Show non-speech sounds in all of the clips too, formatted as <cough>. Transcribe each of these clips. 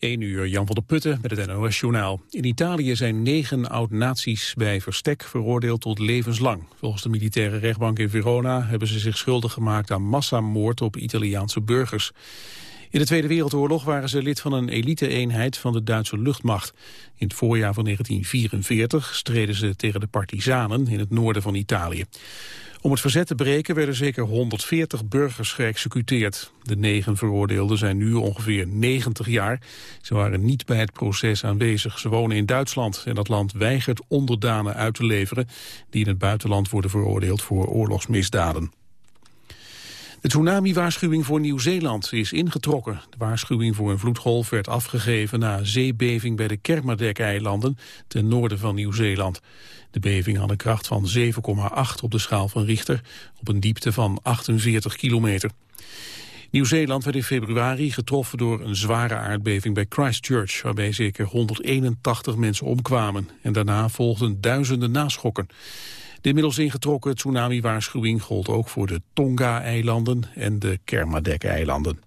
1 uur, Jan van der Putten met het NOS-journaal. In Italië zijn negen oud-nazi's bij verstek veroordeeld tot levenslang. Volgens de militaire rechtbank in Verona hebben ze zich schuldig gemaakt aan massamoord op Italiaanse burgers. In de Tweede Wereldoorlog waren ze lid van een elite-eenheid van de Duitse luchtmacht. In het voorjaar van 1944 streden ze tegen de partisanen in het noorden van Italië. Om het verzet te breken werden zeker 140 burgers geëxecuteerd. De negen veroordeelden zijn nu ongeveer 90 jaar. Ze waren niet bij het proces aanwezig. Ze wonen in Duitsland en dat land weigert onderdanen uit te leveren... die in het buitenland worden veroordeeld voor oorlogsmisdaden. De tsunami-waarschuwing voor Nieuw-Zeeland is ingetrokken. De waarschuwing voor een vloedgolf werd afgegeven na een zeebeving bij de Kermadec-eilanden ten noorden van Nieuw-Zeeland. De beving had een kracht van 7,8 op de schaal van Richter op een diepte van 48 kilometer. Nieuw-Zeeland werd in februari getroffen door een zware aardbeving bij Christchurch, waarbij zeker 181 mensen omkwamen. En daarna volgden duizenden naschokken. De inmiddels ingetrokken tsunami-waarschuwing gold ook voor de Tonga-eilanden en de Kermadec-eilanden.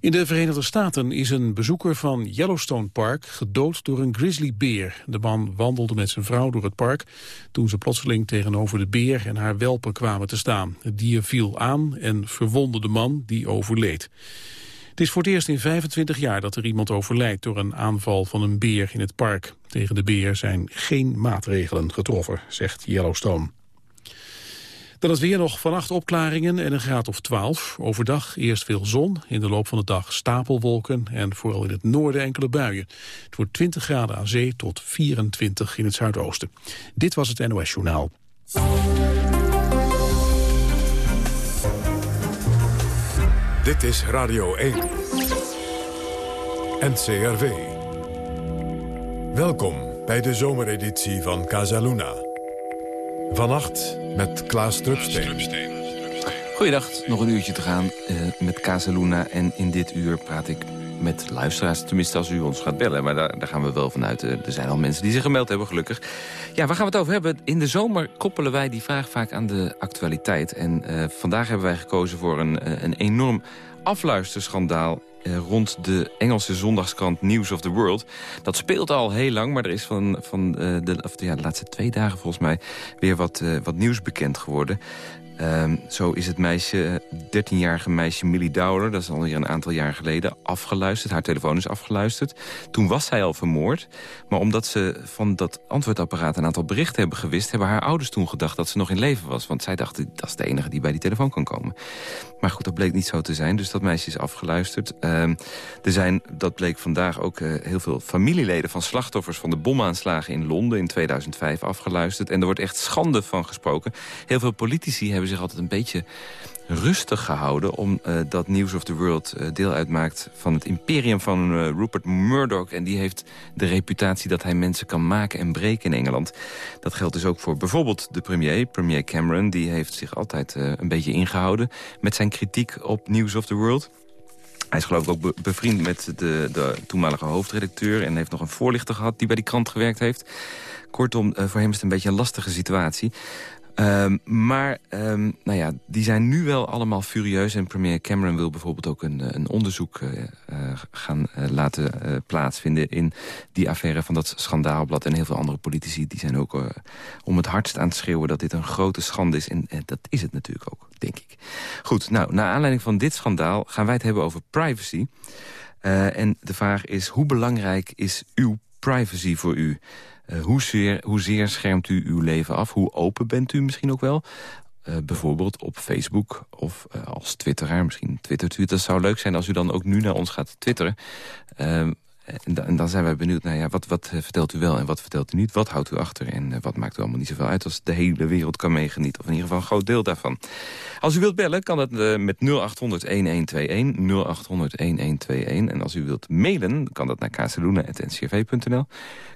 In de Verenigde Staten is een bezoeker van Yellowstone Park gedood door een grizzlybeer. De man wandelde met zijn vrouw door het park toen ze plotseling tegenover de beer en haar welpen kwamen te staan. Het dier viel aan en verwondde de man die overleed. Het is voor het eerst in 25 jaar dat er iemand overlijdt door een aanval van een beer in het park. Tegen de beer zijn geen maatregelen getroffen, zegt Yellowstone. Dan is weer nog vannacht opklaringen en een graad of 12. Overdag eerst veel zon, in de loop van de dag stapelwolken en vooral in het noorden enkele buien. Het wordt 20 graden aan zee tot 24 in het zuidoosten. Dit was het NOS Journaal. Dit is Radio 1. NCRV. Welkom bij de zomereditie van Casaluna. Vannacht met Klaas Drupsteen. Goeiedag, nog een uurtje te gaan uh, met Casaluna. En in dit uur praat ik met luisteraars. Tenminste, als u ons gaat bellen. Maar daar, daar gaan we wel vanuit. Uh, er zijn al mensen die zich gemeld hebben, gelukkig. Ja, waar gaan we het over hebben? In de zomer koppelen wij die vraag vaak aan de actualiteit. En uh, vandaag hebben wij gekozen voor een, een enorm afluisterschandaal rond de Engelse zondagskrant News of the World. Dat speelt al heel lang, maar er is van, van de, of ja, de laatste twee dagen volgens mij... weer wat, wat nieuws bekend geworden. Um, zo is het meisje, 13-jarige meisje Millie Dowler... dat is alweer een aantal jaar geleden, afgeluisterd. Haar telefoon is afgeluisterd. Toen was zij al vermoord. Maar omdat ze van dat antwoordapparaat een aantal berichten hebben gewist... hebben haar ouders toen gedacht dat ze nog in leven was. Want zij dachten, dat is de enige die bij die telefoon kan komen. Maar goed, dat bleek niet zo te zijn. Dus dat meisje is afgeluisterd. Um, er zijn, dat bleek vandaag ook uh, heel veel familieleden... van slachtoffers van de bomaanslagen in Londen in 2005 afgeluisterd. En er wordt echt schande van gesproken. Heel veel politici hebben zich altijd een beetje rustig gehouden... omdat uh, News of the World uh, deel uitmaakt van het imperium van uh, Rupert Murdoch. En die heeft de reputatie dat hij mensen kan maken en breken in Engeland. Dat geldt dus ook voor bijvoorbeeld de premier, premier Cameron. Die heeft zich altijd een beetje ingehouden met zijn kritiek op News of the World. Hij is geloof ik ook be bevriend met de, de toenmalige hoofdredacteur... en heeft nog een voorlichter gehad die bij die krant gewerkt heeft. Kortom, voor hem is het een beetje een lastige situatie. Um, maar um, nou ja, die zijn nu wel allemaal furieus. En premier Cameron wil bijvoorbeeld ook een, een onderzoek uh, gaan uh, laten plaatsvinden... in die affaire van dat schandaalblad. En heel veel andere politici die zijn ook om het hardst aan het schreeuwen... dat dit een grote schande is. En dat is het natuurlijk ook, denk ik. Goed, nou, naar aanleiding van dit schandaal gaan wij het hebben over privacy. en de vraag is, hoe belangrijk is uw privacy voor u... Uh, hoezeer, hoezeer schermt u uw leven af? Hoe open bent u misschien ook wel? Uh, bijvoorbeeld op Facebook of uh, als twitteraar. Misschien twittert u. Dat zou leuk zijn als u dan ook nu naar ons gaat twitteren. En, dan zijn wij benieuwd, nou ja, wat, wat vertelt u wel en wat vertelt u niet? Wat houdt u achter en wat maakt u allemaal niet zoveel uit... als de hele wereld kan meegenieten, of in ieder geval een groot deel daarvan. Als u wilt bellen, kan dat met 0800-1121, 0800-1121. En als u wilt mailen, kan dat naar casaluna.ncrv.nl,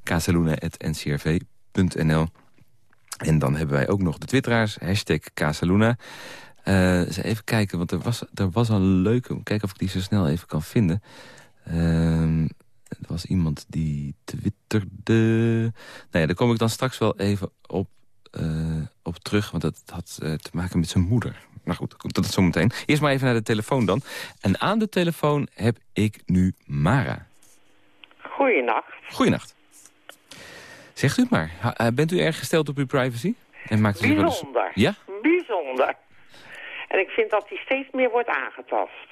casaluna.ncrv.nl. En dan hebben wij ook nog de twitteraars, hashtag Casaluna... Even kijken, want er was, er was een leuke... Kijken of ik die zo snel even kan vinden. Uh, er was iemand die twitterde... Nou ja, daar kom ik dan straks wel even op op terug, want dat had te maken met zijn moeder. Maar goed, dat is zometeen. Eerst maar even naar de telefoon dan. En aan de telefoon heb ik nu Mara. Goeienacht. Goeienacht. Zegt u het maar. bent u erg gesteld op uw privacy? En maakt u Bijzonder. Ja? Bijzonder. En ik vind dat die steeds meer wordt aangetast.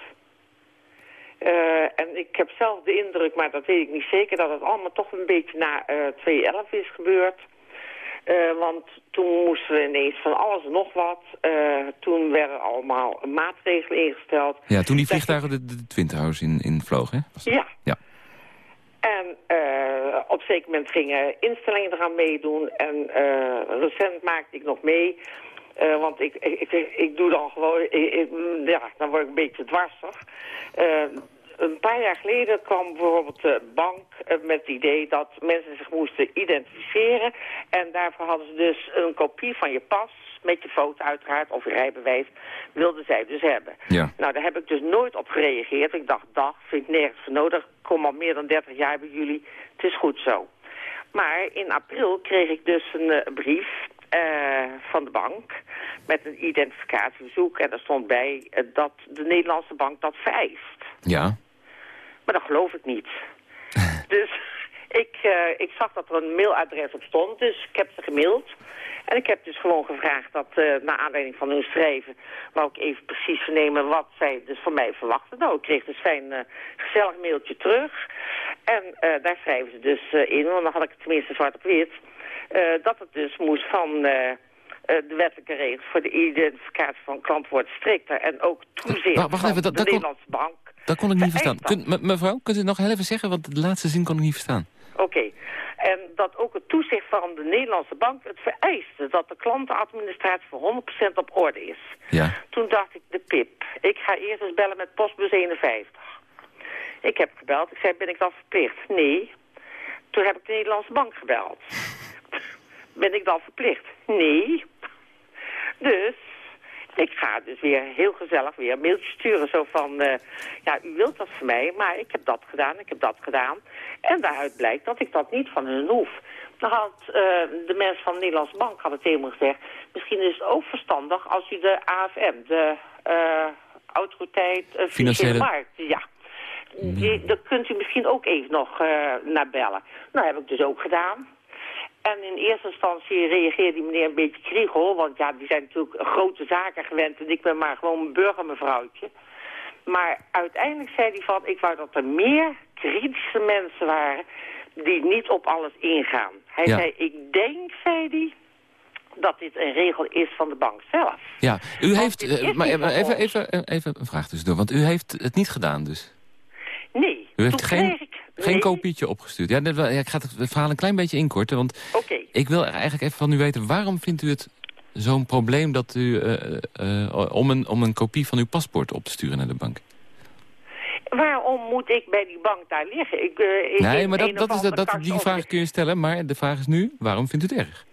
Uh, en ik heb zelf de indruk, maar dat weet ik niet zeker... dat het allemaal toch een beetje na uh, 2011 is gebeurd. Uh, want toen moesten we ineens van alles en nog wat. Uh, toen werden allemaal maatregelen ingesteld. Ja, toen die vliegtuigen de, de Twin Towers in, in vlogen, hè? Ja. ja. En uh, op een zeker moment gingen instellingen eraan meedoen. En recent maakte ik nog mee... Uh, want ik, ik, ik, ik, doe dan gewoon, ik, ja, dan word ik een beetje dwarsig. Uh, een paar jaar geleden kwam bijvoorbeeld de bank eh, met het idee dat mensen zich moesten identificeren. En daarvoor hadden ze dus een kopie van je pas, met je foto uiteraard, of je rijbewijs, wilden zij dus hebben. Ja. Nou, daar heb ik dus nooit op gereageerd. Ik dacht, dag, vind ik nergens voor nodig. Ik kom al meer dan 30 jaar bij jullie. Het is goed zo. Maar in april kreeg ik dus een uh, brief uh, van de bank met een identificatieverzoek. En daar stond bij uh, dat de Nederlandse bank dat vereist. Ja. Maar dat geloof ik niet. <laughs> dus ik, uh, ik zag dat er een mailadres op stond, dus ik heb ze gemaild. En ik heb dus gewoon gevraagd dat, naar aanleiding van hun schrijven... wou ik even precies vernemen wat zij dus van mij verwachten. Nou, ik kreeg dus fijn uh, gezellig mailtje terug. En daar schrijven ze dus in, want dan had ik het tenminste zwart op wit... dat het dus moest van de wettelijke regels voor de identificatie van klanten wordt strikter... en ook toezicht wacht even, van de Nederlandse bank dat kon ik niet verstaan. Kunt, mevrouw, kunt u nog heel even zeggen? Want de laatste zin kon ik niet verstaan. Oké. En dat ook het toezicht van de Nederlandse bank het vereiste... dat de klantenadministratie voor 100% op orde is. Ja. Toen dacht ik, de pip. Ik ga eerst eens bellen met postbus 51. Ik heb gebeld. Ik zei, ben ik dan verplicht? Nee. Toen heb ik de Nederlandse bank gebeld. Ben ik dan verplicht? Nee. Dus ik ga dus weer heel gezellig weer een mailtje sturen. Zo van, uh, ja, u wilt dat voor mij, maar ik heb dat gedaan, ik heb dat gedaan. En daaruit blijkt dat ik dat niet van hun hoef. Dan had uh, de mensen van de Nederlandse Bank hadden het helemaal gezegd... misschien is het ook verstandig als u de AFM, de uh, autoriteit financiële markt... Ja, die, daar kunt u misschien ook even nog naar bellen. Nou, heb ik dus ook gedaan. En in eerste instantie reageerde die meneer een beetje kriegel. Want ja, die zijn natuurlijk grote zaken gewend. En ik ben maar gewoon een burgermevrouwtje. Maar uiteindelijk zei hij van... ik wou dat er meer kritische mensen waren... die niet op alles ingaan. Hij zei, ik denk, zei hij dat dit een regel is van de bank zelf. Ja, u heeft... Uh, maar even, even, even een vraag tussendoor. Want u heeft het niet gedaan dus? Nee. U heeft geen... Ik geen kopietje opgestuurd. Ja, ik ga het verhaal een klein beetje inkorten. Want okay. ik wil eigenlijk even van u weten... waarom vindt u het zo'n probleem dat u, uh, uh, om, een, om een kopie van uw paspoort op te sturen naar de bank? Waarom moet ik bij die bank daar liggen? Ik, uh, nee, maar dat, dat is, dat, die vraag kun je stellen. Maar de vraag is nu, waarom vindt u het erg?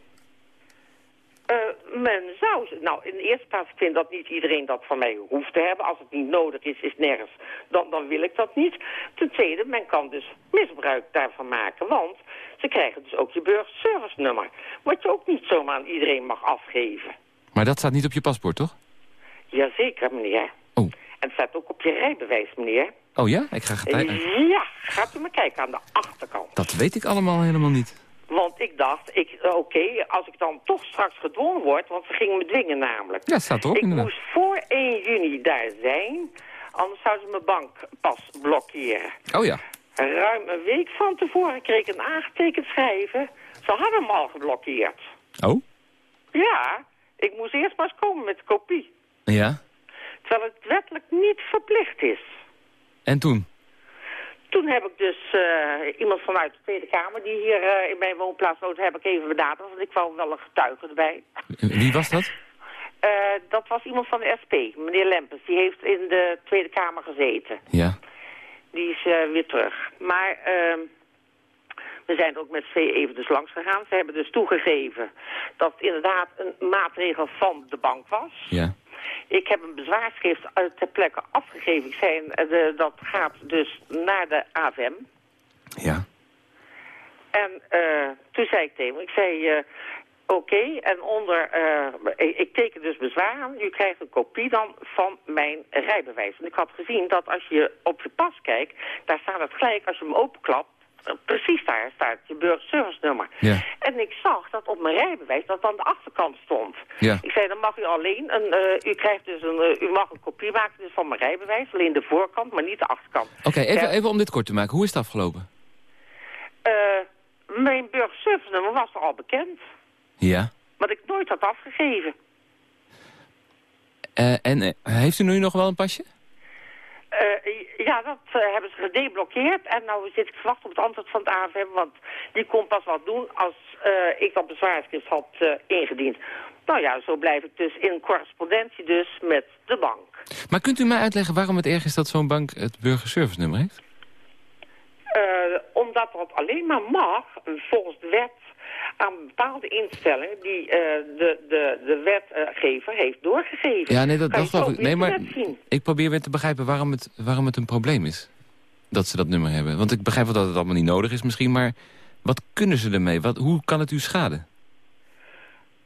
Men zou... Nou, in de eerste plaats vind dat niet iedereen dat van mij hoeft te hebben. Als het niet nodig is, is nergens. Dan, dan wil ik dat niet. Ten tweede, men kan dus misbruik daarvan maken. Want ze krijgen dus ook je burgerservice nummer. Wat je ook niet zomaar aan iedereen mag afgeven. Maar dat staat niet op je paspoort, toch? Jazeker, meneer. Oh. En het staat ook op je rijbewijs, meneer. Oh ja? Ik ga kijken. Ja, gaat u maar kijken aan de achterkant. Dat weet ik allemaal helemaal niet. Want ik dacht, ik, eh, oké, als ik dan toch straks gedwongen word... want ze gingen me dwingen namelijk. Ja, staat erop Ik inderdaad. moest voor 1 juni daar zijn... anders zouden ze mijn bankpas blokkeren. Oh ja. Ruim een week van tevoren kreeg ik een aangetekend schrijven. Ze hadden hem al geblokkeerd. Oh? Ja, ik moest eerst maar eens komen met de kopie. Ja? Terwijl het wettelijk niet verplicht is. En toen? Toen heb ik dus uh, iemand vanuit de Tweede Kamer die hier uh, in mijn woonplaats woont, heb ik even benaderd. Want ik wou wel een getuige erbij. Wie was dat? Uh, <laughs> dat was iemand van de SP, meneer Lempens. Die heeft in de Tweede Kamer gezeten. Ja. Die is weer terug. Maar ehm, we zijn er ook met twee even dus langs gegaan. Ze hebben dus toegegeven dat het inderdaad een maatregel van de bank was. Ja. Ik heb een bezwaarschrift ter plekke afgegeven. Ik zei, de, dat gaat dus naar de AVM. Ja. En uh, toen zei ik tegen hem, ik zei, uh, Oké, en onder, uh, ik, ik, teken dus bezwaar aan. U krijgt een kopie dan van mijn rijbewijs. En ik had gezien dat als je op je pas kijkt, daar staat het gelijk, als je hem openklapt, precies daar staat je burgerservice nummer. Ja. En ik zag dat op mijn rijbewijs dat aan de achterkant stond. Ja. Ik zei, dan mag u alleen, een, uh, u krijgt dus een, uh, u mag een kopie maken dus van mijn rijbewijs, alleen de voorkant, maar niet de achterkant. Oké, okay, even, even om dit kort te maken. Hoe is het afgelopen? Uh, mijn burgerservice nummer was al bekend. Ja. Wat ik nooit had afgegeven. en heeft u nu nog wel een pasje? Uh, ja, dat uh, hebben ze gedeblokkeerd. En nou zit ik te wachten op het antwoord van het AFM. Want die kon pas wat doen als uh, ik dat bezwaarschrift had ingediend. Nou ja, zo blijf ik dus in correspondentie dus met de bank. Maar kunt u mij uitleggen waarom het erg is dat zo'n bank het burgerservice nummer heeft? omdat dat alleen maar mag, volgens de wet aan bepaalde instellingen die uh, de, de, de wetgever heeft doorgegeven. Ja, nee, dat, dat geloof ik. Nee, maar ik probeer weer te begrijpen waarom het, waarom het een probleem is. Dat ze dat nummer hebben. Want ik begrijp wel dat het allemaal niet nodig is misschien, maar wat kunnen ze ermee? Wat, hoe kan het u schaden?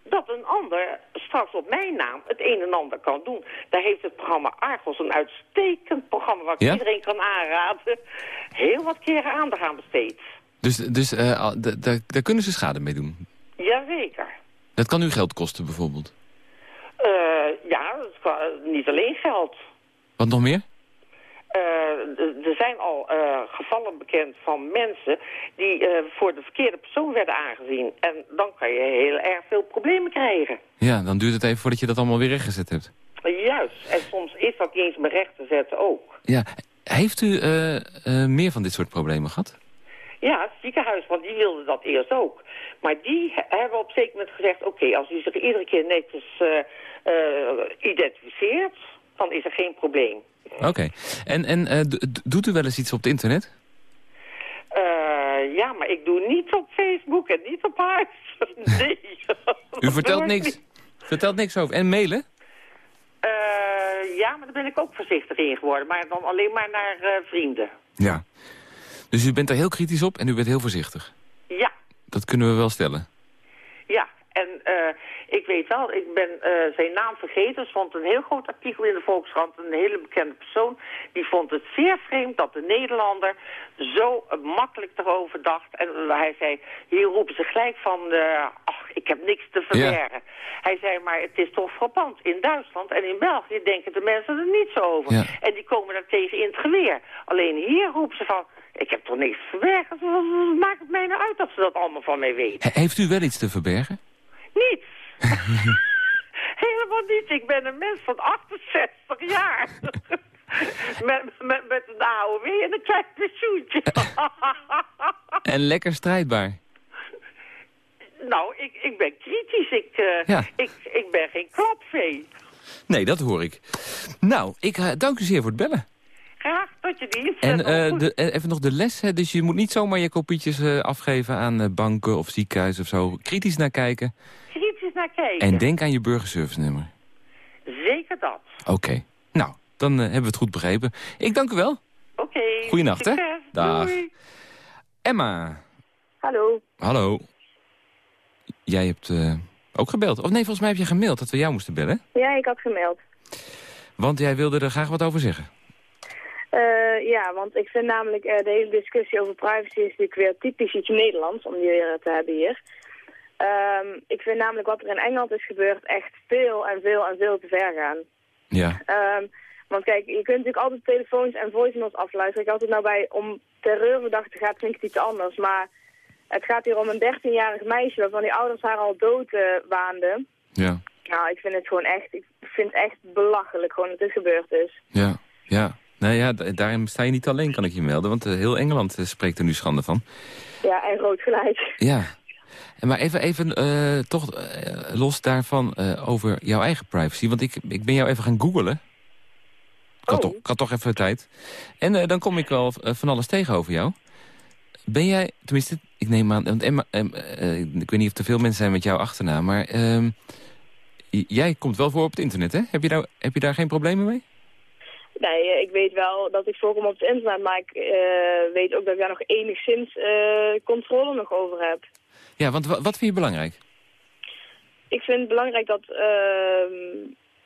Dat een ander straks op mijn naam het een en ander kan doen. Daar heeft het programma Argos, een uitstekend programma... wat ja? iedereen kan aanraden, heel wat keren aandacht aan besteed. Dus, dus uh, daar kunnen ze schade mee doen? Jazeker. Dat kan u geld kosten bijvoorbeeld? Uh, ja, kan, niet alleen geld. Wat nog meer? Uh, er zijn al uh, gevallen bekend van mensen die uh, voor de verkeerde persoon werden aangezien. En dan kan je heel erg veel problemen krijgen. Ja, dan duurt het even voordat je dat allemaal weer rechtgezet hebt. Juist, en soms is dat niet eens meer recht te zetten ook. Ja, heeft u meer van dit soort problemen gehad? Ja, het ziekenhuis, want die wilden dat eerst ook. Maar die hebben op een zeker moment gezegd... oké, als u zich iedere keer netjes identificeert, dan is er geen probleem. Oké. Okay. En, en uh, doet u wel eens iets op het internet? Uh, ja, maar ik doe niet op Facebook en niet op huis. <laughs> Nee. <laughs> u vertelt niks? Vertelt niks over. En mailen? Uh, ja, maar daar ben ik ook voorzichtig in geworden. Maar dan alleen maar naar uh, vrienden. Ja. Dus u bent daar heel kritisch op en u bent heel voorzichtig? Ja. Dat kunnen we wel stellen. Ja, en uh, ik weet wel, ik ben uh, zijn naam vergeten. Er stond een heel groot artikel in de Volkskrant. Een hele bekende persoon. Die vond het zeer vreemd dat de Nederlander zo makkelijk erover dacht. En hij zei, hier roepen ze gelijk van... ach, ik heb niks te verbergen. Ja. Hij zei, maar het is toch frappant. In Duitsland en in België denken de mensen er niet zo over. Ja. En die komen daar tegen in het geweer. Alleen hier roepen ze van... Ik heb toch niks te verbergen? Maakt het mij nou uit dat ze dat allemaal van mij weten? He heeft u wel iets te verbergen? Niets. <laughs> Helemaal niet. Ik ben een mens van 68 jaar. <laughs> met, met, met een AOW en een klein pensioentje. en lekker strijdbaar. Nou, ik, ik ben kritisch. Ik, uh, ja. ik, ik ben geen klapvee. Nee, dat hoor ik. Nou, ik uh, dank u zeer voor het bellen. Graag, tot je dienst. En uh, de, even nog de les, hè? dus je moet niet zomaar je kopietjes uh, afgeven aan banken of ziekenhuizen of zo. Kritisch naar kijken. Kritisch naar kijken. En denk aan je burgerservice nummer. Zeker dat. Oké, okay. nou, dan hebben we het goed begrepen. Ik dank u wel. Oké. Okay. Goeienacht, hè. Dag. Doei. Emma. Hallo. Hallo. Jij hebt ook gebeld. Of nee, volgens mij heb je gemaild dat we jou moesten bellen. Ja, ik had gemaild. Want jij wilde er graag wat over zeggen. Uh, ja, want ik vind namelijk uh, de hele discussie over privacy is natuurlijk weer typisch iets Nederlands om die weer te hebben hier. Um, ik vind namelijk wat er in Engeland is gebeurd echt veel en veel en veel te ver gaan. Ja. Um, want kijk, je kunt natuurlijk altijd telefoons en voicemails afluisteren. Als het nou bij om terreurverdachten gaat, vind ik het iets anders. Maar het gaat hier om een 13-jarig meisje waarvan die ouders haar al dood uh, waanden. Ja. Nou, ik vind het gewoon echt, ik vind het echt belachelijk gewoon dat dit gebeurd is. Ja, ja. Nou ja, daarin sta je niet alleen, kan ik je melden. Want uh, heel Engeland uh, spreekt er nu schande van. Ja, en rood gelijk. Ja. Maar even, even uh, toch los daarvan over jouw eigen privacy. Want ik, ik ben jou even gaan googlen. Ik had, oh. toch, had toch even tijd. En dan kom ik wel van alles tegen over jou. Ben jij, tenminste, ik neem aan... Want Emma, ik weet niet of er veel mensen zijn met jouw achternaam, maar... ehm, jij komt wel voor op het internet, hè? Heb je, daar, heb je daar geen problemen mee? Nee, ik weet wel dat ik voorkom op het internet, maar ik uh, weet ook dat ik daar nog enigszins uh, controle nog over heb. Ja, want wat vind je belangrijk? ik vind het belangrijk dat, ehm,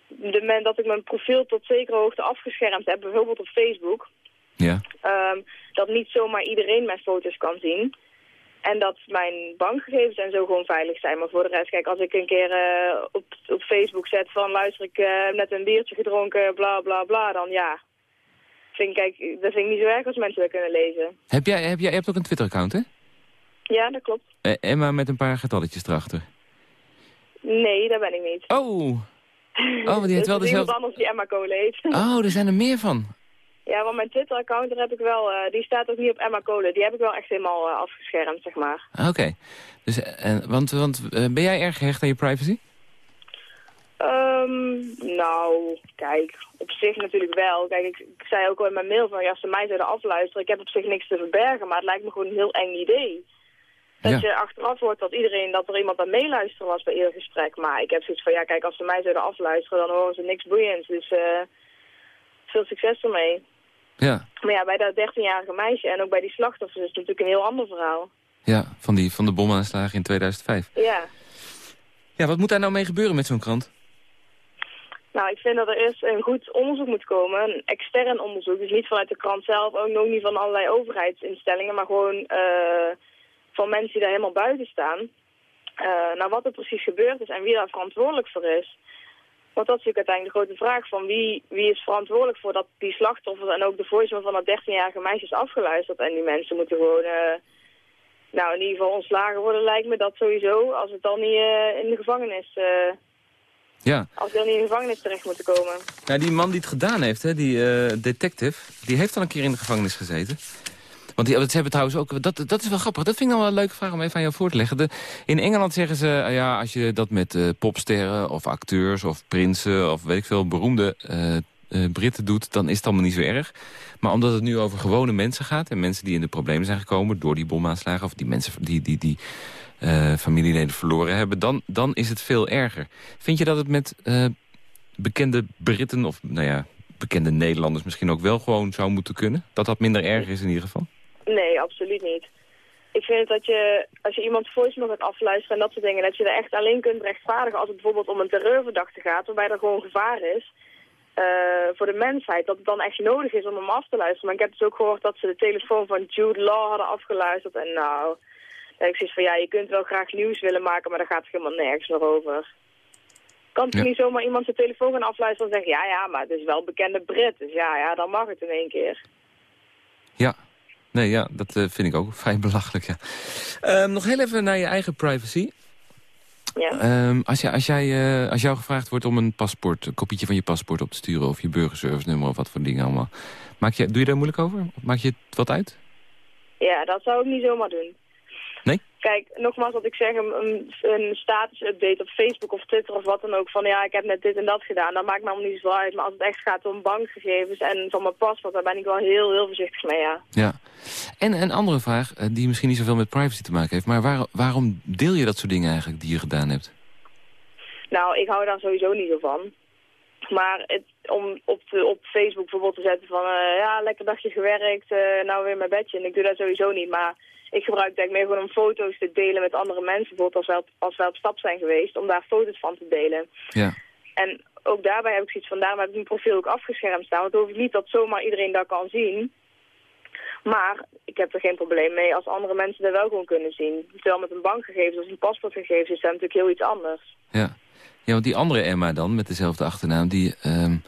de men, dat ik mijn profiel tot zekere hoogte afgeschermd heb, bijvoorbeeld op Facebook. Ja. Ehm, dat niet zomaar iedereen mijn foto's kan zien. En dat mijn bankgegevens en zo gewoon veilig zijn. Maar voor de rest, kijk, als ik een keer eh, op, op Facebook zet van luister, ik uh, heb net een biertje gedronken, bla bla bla, dan ja. Vind, kijk, dat vind ik niet zo erg als mensen dat kunnen lezen. Heb jij, heb jij je hebt ook een Twitter-account, hè? Ja, dat klopt. Eh, Emma met een paar getalletjes erachter. Nee, dat ben ik niet. Oh! <laughs> Oh, die heeft wel dezelfde... iemand anders die Emma Cole heet. Oh, er zijn er meer van. Ja, want mijn Twitter-account, daar heb ik wel, uh, die staat ook niet op Emma Cole. Die heb ik wel echt helemaal uh, afgeschermd, zeg maar. Oké. Okay. Dus, uh, want want ben jij erg gehecht aan je privacy? Um, nou, kijk, op zich natuurlijk wel. Kijk, ik, ik, zei ook al in mijn mail van, ja, als ze mij zouden afluisteren, ik heb op zich niks te verbergen, maar het lijkt me gewoon een heel eng idee. Dat ja. je achteraf hoort dat iedereen, dat er iemand aan meeluisteren was bij ieder gesprek. Maar ik heb zoiets van, ja, kijk, als ze mij zouden afluisteren, dan horen ze niks boeiends. Dus veel succes ermee. Ja. Maar ja, bij dat 13-jarige meisje en ook bij die slachtoffers is het natuurlijk een heel ander verhaal. Ja, van, die, van de bomaanslagen in 2005. Ja. Ja, wat moet daar nou mee gebeuren met zo'n krant? Nou, ik vind dat er eerst een goed onderzoek moet komen, een extern onderzoek. Dus niet vanuit de krant zelf, ook nog niet van allerlei overheidsinstellingen, maar gewoon uh, van mensen die daar helemaal buiten staan. Uh, naar wat er precies gebeurd is en wie daar verantwoordelijk voor is. Want dat is natuurlijk uiteindelijk de grote vraag van wie, wie is verantwoordelijk voor dat die slachtoffers en ook de voicemail van dat 13-jarige meisje is afgeluisterd. En die mensen moeten gewoon, uh, nou in ieder geval ontslagen worden lijkt me dat sowieso, als het dan niet uh, in de gevangenis, uh, ja. als die dan niet in de gevangenis terecht moeten komen. Nou, die man die het gedaan heeft, hè, die detective, die heeft al een keer in de gevangenis gezeten. Want die, ze hebben trouwens ook, dat, dat is wel grappig. Dat vind ik dan wel een leuke vraag om even aan jou voor te leggen. In Engeland zeggen ze, ja, als je dat met uh, popsterren of acteurs of prinsen of weet ik veel, beroemde uh, Britten doet, dan is het allemaal niet zo erg. Maar omdat het nu over gewone mensen gaat en mensen die in de problemen zijn gekomen door die bomaanslagen of die mensen die, die, die familieleden verloren hebben, dan, dan is het veel erger. Vind je dat het met bekende Britten of, nou ja, bekende Nederlanders misschien ook wel gewoon zou moeten kunnen? Dat dat minder erg is in ieder geval? Nee, absoluut niet. Ik vind dat je, als je iemand voicemail gaat afluisteren en dat soort dingen, dat je er echt alleen kunt rechtvaardigen als het bijvoorbeeld om een terreurverdachte gaat, waarbij er gewoon gevaar is uh, voor de mensheid, dat het dan echt nodig is om hem af te luisteren. Maar ik heb dus ook gehoord dat ze de telefoon van Jude Law hadden afgeluisterd en nou, ik zoiets van ja, je kunt wel graag nieuws willen maken, maar daar gaat het helemaal nergens meer over. Kan ja. niet zomaar iemand zijn telefoon gaan afluisteren en zeggen, ja, ja, maar het is wel bekende Brit, dus ja, ja, dan mag het in één keer. Ja, Nee, ja, dat uh, vind ik ook vrij belachelijk, ja. Um, nog heel even naar je eigen privacy. Ja. Um, als, jij, als, jij, uh, als jou gevraagd wordt om een paspoort, een kopietje van je paspoort op te sturen... of je burgerservice nummer of wat voor dingen allemaal. Maak je, doe je daar moeilijk over? Maak je het wat uit? Ja, dat zou ik niet zomaar doen. Nee? Kijk, nogmaals wat ik zeg, een, een status-update op Facebook of Twitter of wat dan ook... van ja, ik heb net dit en dat gedaan, dat maakt me allemaal niet zo uit. Maar als het echt gaat om bankgegevens en van mijn paspoort... daar ben ik wel heel, heel voorzichtig mee, ja. Ja. En een andere vraag, die misschien niet zoveel met privacy te maken heeft... maar waar, waarom deel je dat soort dingen eigenlijk die je gedaan hebt? Nou, ik hou daar sowieso niet zo van. Maar het, om op, de, op Facebook bijvoorbeeld te zetten van... Uh, ja, lekker dagje gewerkt, uh, nou weer mijn bedje. En ik doe dat sowieso niet, maar ik gebruik denk meer gewoon om foto's te delen met andere mensen. Bijvoorbeeld als wij, op, als wij op stap zijn geweest, om daar foto's van te delen. Ja. En ook daarbij heb ik zoiets van, daarom heb ik mijn profiel ook afgeschermd staan. Want het hoeft niet dat zomaar iedereen dat kan zien. Maar ik heb er geen probleem mee als andere mensen dat wel gewoon kunnen zien. Terwijl met een bankgegevens of een paspoortgegevens is dat natuurlijk heel iets anders. Ja. ja, want die andere Emma dan, met dezelfde achternaam, die um,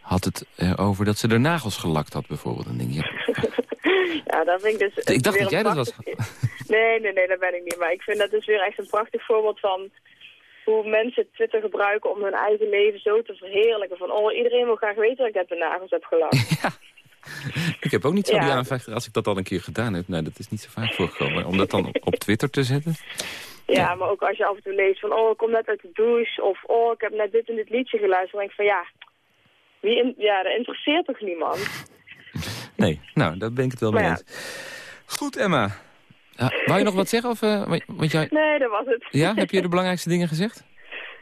had het erover dat ze de nagels gelakt had bijvoorbeeld. Dan denk je, ja, <laughs> <laughs> dat vind ik dus... Ik dacht dat jij dat was. Nee, nee, nee, dat ben ik niet. Maar ik vind dat dus weer echt een prachtig voorbeeld van hoe mensen Twitter gebruiken om hun eigen leven zo te verheerlijken. Van, oh, iedereen wil graag weten dat ik net de nagels heb gelakt. <laughs> Ja. Ik heb ook niet zo ja. die als ik dat al een keer gedaan heb. Nou, dat is niet zo vaak voorgekomen. Om dat dan op, op Twitter te zetten. Ja, ja, maar ook als je af en toe leest van, oh, ik kom net uit de douche. Of, oh, ik heb net dit en dit liedje geluisterd. Dan denk ik van, ja, wie in, ja, dat interesseert toch niemand? Nee, nou, daar ben ik het wel mee eens. Goed, Emma. Uh, wou je nog wat zeggen? Of, uh, want jij... Nee, dat was het. Ja, heb je de belangrijkste dingen gezegd? <laughs>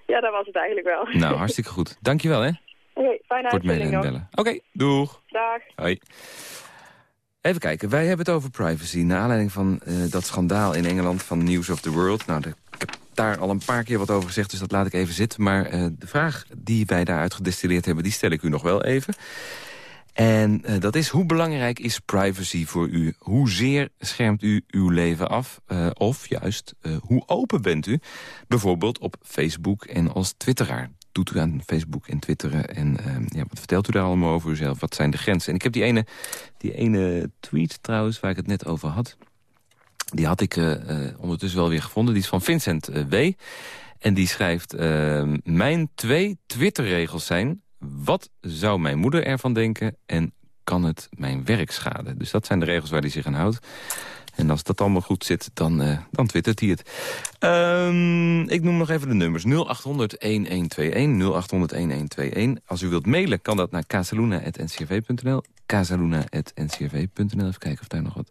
Ja, dat was het eigenlijk wel. Nou, hartstikke goed. Dankjewel, hè. Oké, okay, fijne uitzending nog. Oké, okay, doeg. Dag. Hoi. Even kijken, wij hebben het over privacy. Naar aanleiding van uh, dat schandaal in Engeland van News of the World. Nou, de, ik heb daar al een paar keer wat over gezegd, dus dat laat ik even zitten. Maar de vraag die wij daaruit gedestilleerd hebben, die stel ik u nog wel even. En uh, dat is, hoe belangrijk is privacy voor u? Hoezeer schermt u uw leven af? Uh, of juist, uh, hoe open bent u? Bijvoorbeeld op Facebook en als twitteraar. Doet u aan Facebook en twitteren? En ja, wat vertelt u daar allemaal over uzelf? Wat zijn de grenzen? En ik heb die ene, die ene tweet trouwens, waar ik het net over had... die had ik ondertussen wel weer gevonden. Die is van Vincent W. En die schrijft... mijn twee Twitterregels zijn wat zou mijn moeder ervan denken en kan het mijn werk schaden? Dus dat zijn de regels waar hij zich aan houdt. En als dat allemaal goed zit, dan, uh, dan twittert hij het. Um, ik noem nog even de nummers. 0800-1121, 0800-1121. Als u wilt mailen, kan dat naar casaluna.ncrv.nl. casaluna.ncrv.nl. Even kijken of daar nog wat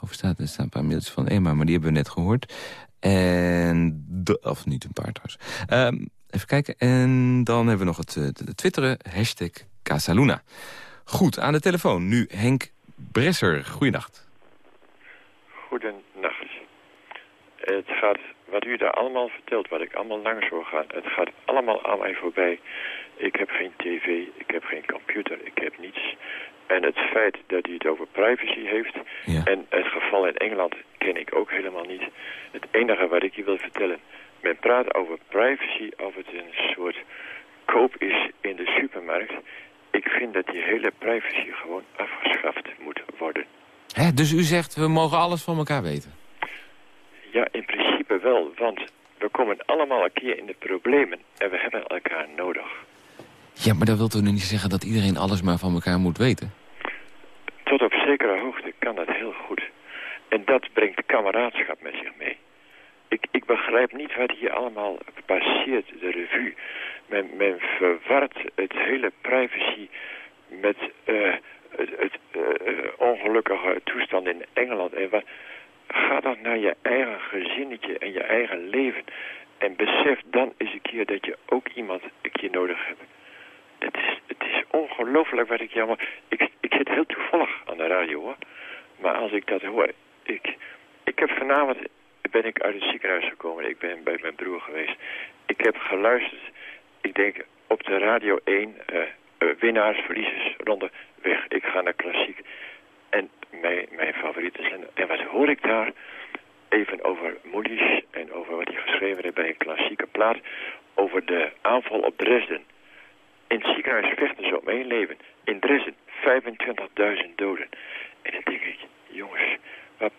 over staat. Er staan een paar mailtjes van Emma, maar die hebben we net gehoord. En, de, of niet een paar. Um, Even kijken. En dan hebben we nog het, het, het twitteren. Hashtag Casaluna. Goed, aan de telefoon. Nu Henk Bresser. Goeiedag. Goedenacht. Het gaat, wat u daar allemaal vertelt, wat ik allemaal langs wil gaan... het gaat allemaal aan mij voorbij. Ik heb geen tv, ik heb geen computer, ik heb niets. En het feit dat u het over privacy heeft... en het geval in Engeland ken ik ook helemaal niet. Het enige wat ik je wil vertellen men praat over privacy of het een soort koop is in de supermarkt. Ik vind dat die hele privacy gewoon afgeschaft moet worden. Hè, dus u zegt, we mogen alles van elkaar weten? Ja, in principe wel, want we komen allemaal een keer in de problemen en we hebben elkaar nodig. Ja, maar dat wil toch niet zeggen dat iedereen alles maar van elkaar moet weten? Tot op zekere hoogte kan dat heel goed. En dat brengt kameraadschap met zich mee ik, ik begrijp niet wat hier allemaal passeert, de revue. Men, men het hele privacy met uh, het, het uh, ongelukkige toestand in Engeland. En wat, ga dan naar je eigen gezinnetje en je eigen leven. En besef dan eens een keer dat je ook iemand een keer nodig hebt. Het is, het is ongelooflijk wat ik jammer... Ik, ik zit heel toevallig aan de radio, hoor. Maar als ik dat hoor... Ik, ik heb vanavond ben ik uit het ziekenhuis gekomen. Ik ben bij mijn broer geweest. Ik heb geluisterd, ik denk op de Radio 1, uh, uh, winnaars, verliezers, ronde weg. Ik ga naar klassiek. En mijn, mijn favoriete zender. En wat hoor ik daar? Even over Moelis en over wat hij geschreven heeft bij een klassieke plaat. Over de aanval op Dresden. In het ziekenhuis vechten ze om één leven. In Dresden 25.000 doden. En dan denk ik, jongens,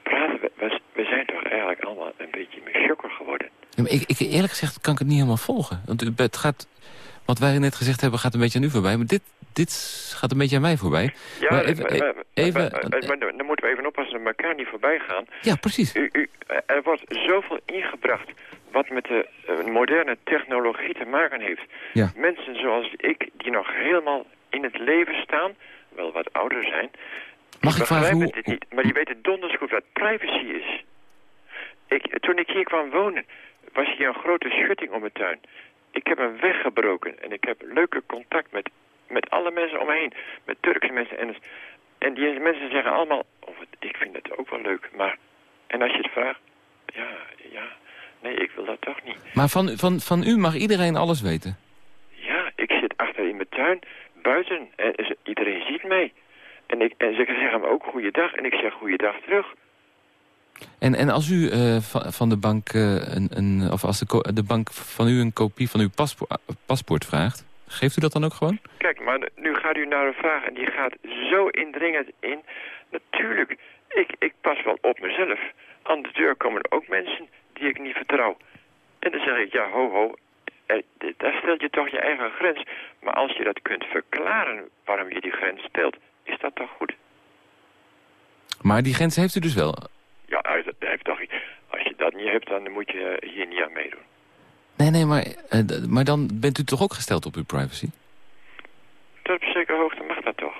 praten we? We zijn toch eigenlijk allemaal een beetje misjokker geworden. Ja, maar ik, ik, eerlijk gezegd kan ik het niet helemaal volgen. Want het gaat, wat wij net gezegd hebben gaat een beetje aan u voorbij. Maar dit, dit gaat een beetje aan mij voorbij. Ja, maar even, even, maar, dan moeten we even oppassen dat we elkaar niet voorbij gaan. Ja, precies. U, u, er wordt zoveel ingebracht wat met de uh, moderne technologie te maken heeft. Ja. Mensen zoals ik, die nog helemaal in het leven staan, wel wat ouder zijn... Mag ik vragen hoe... het niet, maar die weten donders goed wat privacy is. Ik, toen ik hier kwam wonen, was hier een grote schutting om mijn tuin. Ik heb hem weggebroken en ik heb leuke contact met, met alle mensen om me heen. Met Turkse mensen. En, en die mensen zeggen allemaal, oh, ik vind het ook wel leuk. Maar, en als je het vraagt, ja, ja, nee, ik wil dat toch niet. Maar van, van, van u mag iedereen alles weten? Ja, ik zit achter in mijn tuin, buiten. En iedereen ziet mij. En, ik, en ze zeggen me ook goeiedag en ik zeg goeiedag terug. En, en als u uh, van, van, de bank uh, een, een, of als de, de, bank van u een kopie van uw paspo uh, paspoort vraagt, geeft u dat dan ook gewoon? Kijk, maar nu gaat u naar een vraag en die gaat zo indringend in. Natuurlijk, ik, ik pas wel op mezelf. Aan de deur komen ook mensen die ik niet vertrouw. En dan zeg ik, ja, ho, ho, daar stel je toch je eigen grens. Maar als je dat kunt verklaren waarom je die grens stelt, is dat toch goed? Maar die grens heeft u dus wel? Ja, heeft toch, als je dat niet hebt, dan moet je hier niet aan meedoen. Nee, nee, maar, uh, maar dan bent u toch ook gesteld op uw privacy? Tot op zekere hoogte mag dat toch?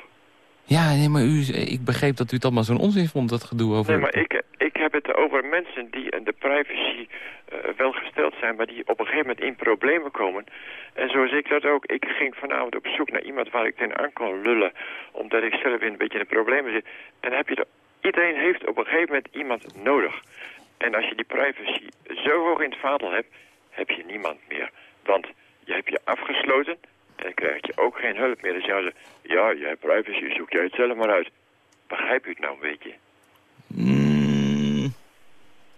Ja, nee, maar u, ik begreep dat u het allemaal zo'n onzin vond, dat gedoe over... Nee, maar ik, ik heb het over mensen die in de privacy uh, wel gesteld zijn... maar die op een gegeven moment in problemen komen. En zoals ik dat ook, ik ging vanavond op zoek naar iemand waar ik ten aan kon lullen... omdat ik zelf in een beetje in de problemen zit. En heb je er, iedereen heeft op een gegeven moment iemand nodig. En als je die privacy zo hoog in het vaandel hebt, heb je niemand meer. Want je hebt je afgesloten en dan krijg je ook geen hulp meer. Dan zeggen ze, ja, je hebt privacy, zoek jij het zelf maar uit. Begrijp u het nou een beetje? Mm,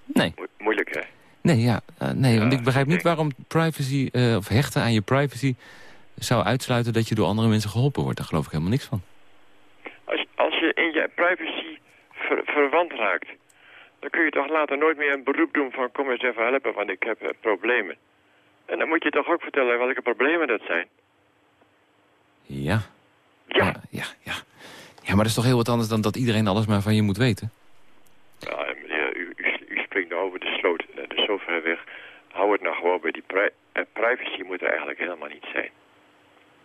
nee. Mo moeilijk, hè? Nee, ja, uh, nee want ik begrijp niet waarom privacy, eh, of hechten aan je privacy... zou uitsluiten dat je door andere mensen geholpen wordt. Daar geloof ik helemaal niks van. Als, als je in je privacy ver- verwant raakt, dan kun je toch later nooit meer een beroep doen van kom eens even helpen, want ik heb eh, problemen. En dan moet je toch ook vertellen welke problemen dat zijn. Ja. Ja, Ja, ja, ja. Ja, maar dat is toch heel wat anders dan dat iedereen alles maar van je moet weten? ja meneer, u, u, u springt nou over de sloot, eh, dat is zo ver weg. Hou het nou gewoon bij die pri eh, privacy moet er eigenlijk helemaal niet zijn.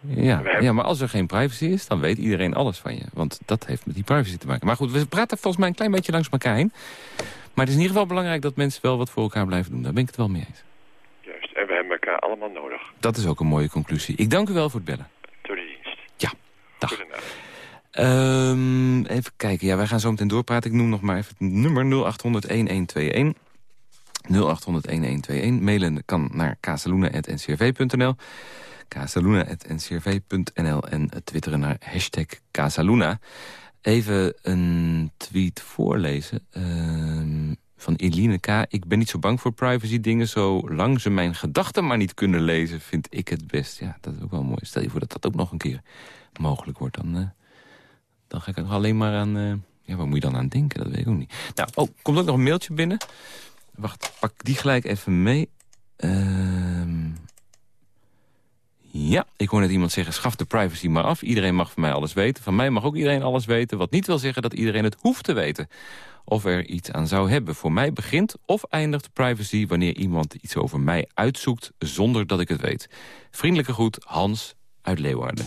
Ja, ja, maar als er geen privacy is, dan weet iedereen alles van je. Want dat heeft met die privacy te maken. Maar goed, we praten volgens mij een klein beetje langs elkaar heen. Maar het is in ieder geval belangrijk dat mensen wel wat voor elkaar blijven doen. Daar ben ik het wel mee eens. Juist, en we hebben elkaar allemaal nodig. Dat is ook een mooie conclusie. Ik dank u wel voor het bellen. Ja, dag. Ehm, even kijken. Ja, wij gaan zo meteen doorpraten. Ik noem nog maar even het nummer 0800-1121. 0800-1121. Mailen kan naar casaluna.ncrv.nl. casaluna.ncrv.nl. En twitteren naar hashtag Casaluna. Even een tweet voorlezen. ehm, van Eline K. Ik ben niet zo bang voor privacy dingen. Zolang ze mijn gedachten maar niet kunnen lezen, vind ik het best. Ja, dat is ook wel mooi. Stel je voor dat dat ook nog een keer mogelijk wordt. Dan, eh, dan ga ik er alleen maar aan... eh, ja, waar moet je dan aan denken? Dat weet ik ook niet. Nou, oh, komt ook nog een mailtje binnen. Wacht, pak die gelijk even mee. Ehm, ja, ik hoor net iemand zeggen, schaf de privacy maar af. Iedereen mag van mij alles weten. Van mij mag ook iedereen alles weten. Wat niet wil zeggen dat iedereen het hoeft te weten. Of er iets aan zou hebben. Voor mij begint of eindigt privacy wanneer iemand iets over mij uitzoekt zonder dat ik het weet. Vriendelijke groet, Hans uit Leeuwarden.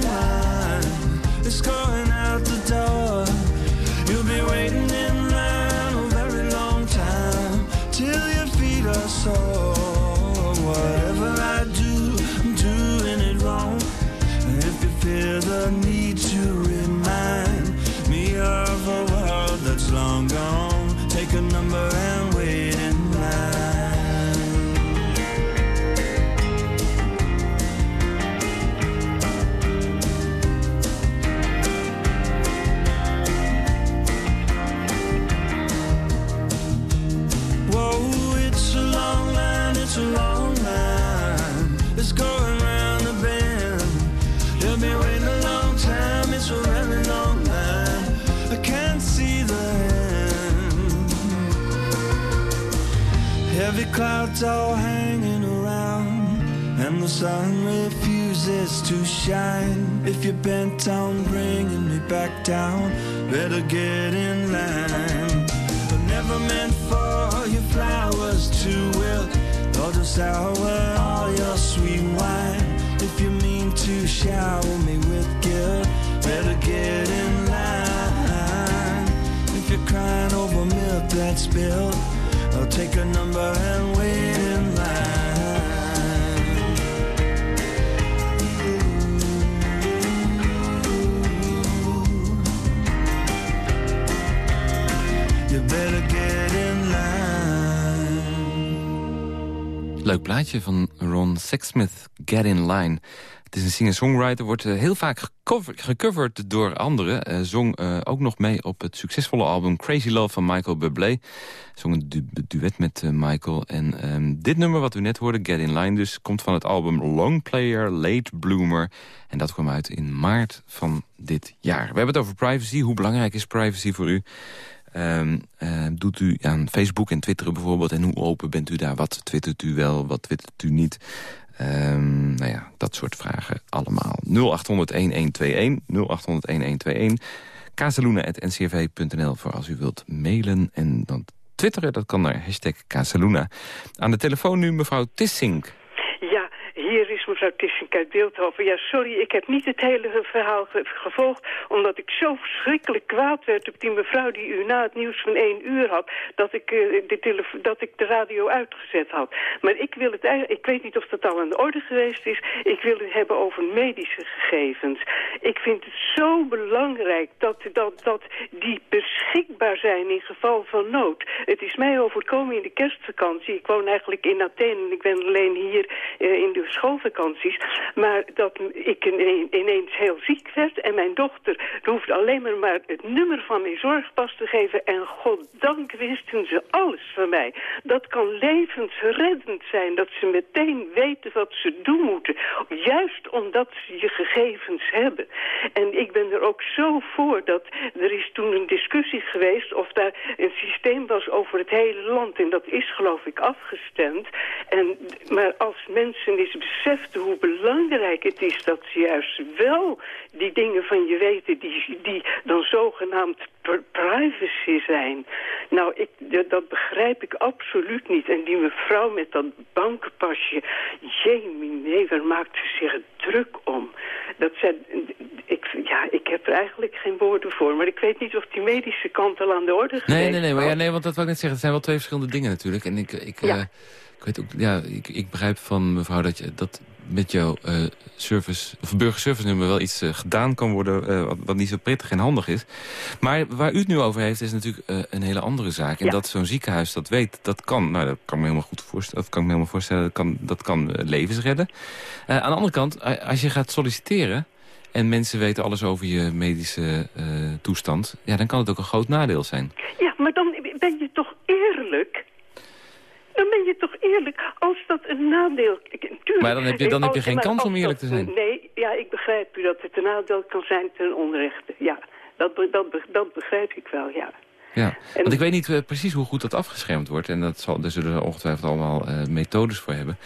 It's going out the door. You'll be waiting in line a very long time till your feet are sore. Whatever I do, I'm doing it wrong. And if you feel the need If you're bent on bringing me back down, better get in line. I never meant for your flowers to wilt or to sour all your sweet wine. If you mean to shower me with guilt, better get in line. If you're crying over milk that's spilled, I'll take a number and wait Leuk plaatje van Ron Sexsmith, Get In Line. Het is een singer-songwriter, wordt eh, heel vaak gecoverd, door anderen. Eh, zong eh, ook nog mee op het succesvolle album Crazy Love van Michael Bublé. Zong een du duet met Michael. En ehm, dit nummer wat u net hoorde, Get In Line dus... komt van het album Long Player, Late Bloomer. En dat kwam uit in maart van dit jaar. We hebben het over privacy. Hoe belangrijk is privacy voor u? Eh, doet u aan Facebook en Twitter bijvoorbeeld? En hoe open bent u daar? Wat twittert u wel, wat twittert u niet? Um, nou ja, dat soort vragen allemaal. 0800-1121, 0800-1121. Casaluna.ncrv.nl voor als u wilt mailen en dan twitteren. Dat kan naar hashtag Casaluna. Aan de telefoon nu mevrouw Tissink mevrouw Tissink uit Beeldhoven. Ja, sorry, ik heb niet het hele verhaal gevolgd... omdat ik zo verschrikkelijk kwaad werd op die mevrouw die u na het nieuws van één uur had... dat ik, uh, de, dat ik de radio uitgezet had. Maar ik wil het eigenlijk... Ik weet niet of dat al aan de orde geweest is. Ik wil het hebben over medische gegevens. Ik vind het zo belangrijk dat, dat, dat die beschikbaar zijn in geval van nood. Het is mij overkomen in de kerstvakantie. Ik woon eigenlijk in Athene en ik ben alleen hier uh, in de Maar dat ik ineens heel ziek werd en mijn dochter hoefde alleen maar, maar het nummer van mijn zorgpas te geven. En goddank wisten ze alles van mij. Dat kan levensreddend zijn, dat ze meteen weten wat ze doen moeten. Juist omdat ze je gegevens hebben. En ik ben er ook zo voor dat er is toen een discussie geweest of daar een systeem was over het hele land. En dat is geloof ik afgestemd. En, maar als mensen eens besefte hoe belangrijk het is dat ze juist wel die dingen van je weten die, die dan zogenaamd privacy zijn. Nou, ik, dat begrijp ik absoluut niet. En die mevrouw met dat bankpasje, nee, waar maakt ze zich druk om? Dat zijn, ik, ja, ik heb er eigenlijk geen woorden voor. Maar ik weet niet of die medische kant al aan de orde is. Nee, nee, nee, maar ja, nee, want dat wil ik net zeggen. Het zijn wel twee verschillende dingen natuurlijk. En ik, ik, ja. Eh, ik weet ook, ja, ik, ik begrijp van mevrouw dat, je, dat met jouw uh, service, of burgerservice nummer wel iets uh, gedaan kan worden uh, wat, wat, niet zo prettig en handig is. Maar waar u het nu over heeft is natuurlijk een hele andere zaak. En ja. dat zo'n ziekenhuis dat weet, dat kan, nou dat kan me helemaal goed voorstellen, dat kan ik me helemaal voorstellen, dat kan, dat kan levens redden. aan de andere kant, als je gaat solliciteren en mensen weten alles over je medische toestand, ja, dan kan het ook een groot nadeel zijn. Ja, maar dan ben je toch eerlijk dan ben je toch eerlijk. Als dat een nadeel... Tuurlijk, maar dan heb je, dan heb je geen kans om eerlijk te zijn. Nee, ja, ik begrijp u dat het een nadeel kan zijn ten onrechte. Ja, dat, dat, dat begrijp ik wel, ja. Ja, want ik weet niet uh, precies hoe goed dat afgeschermd wordt. En dat zal, daar zullen ongetwijfeld allemaal uh, methodes voor hebben.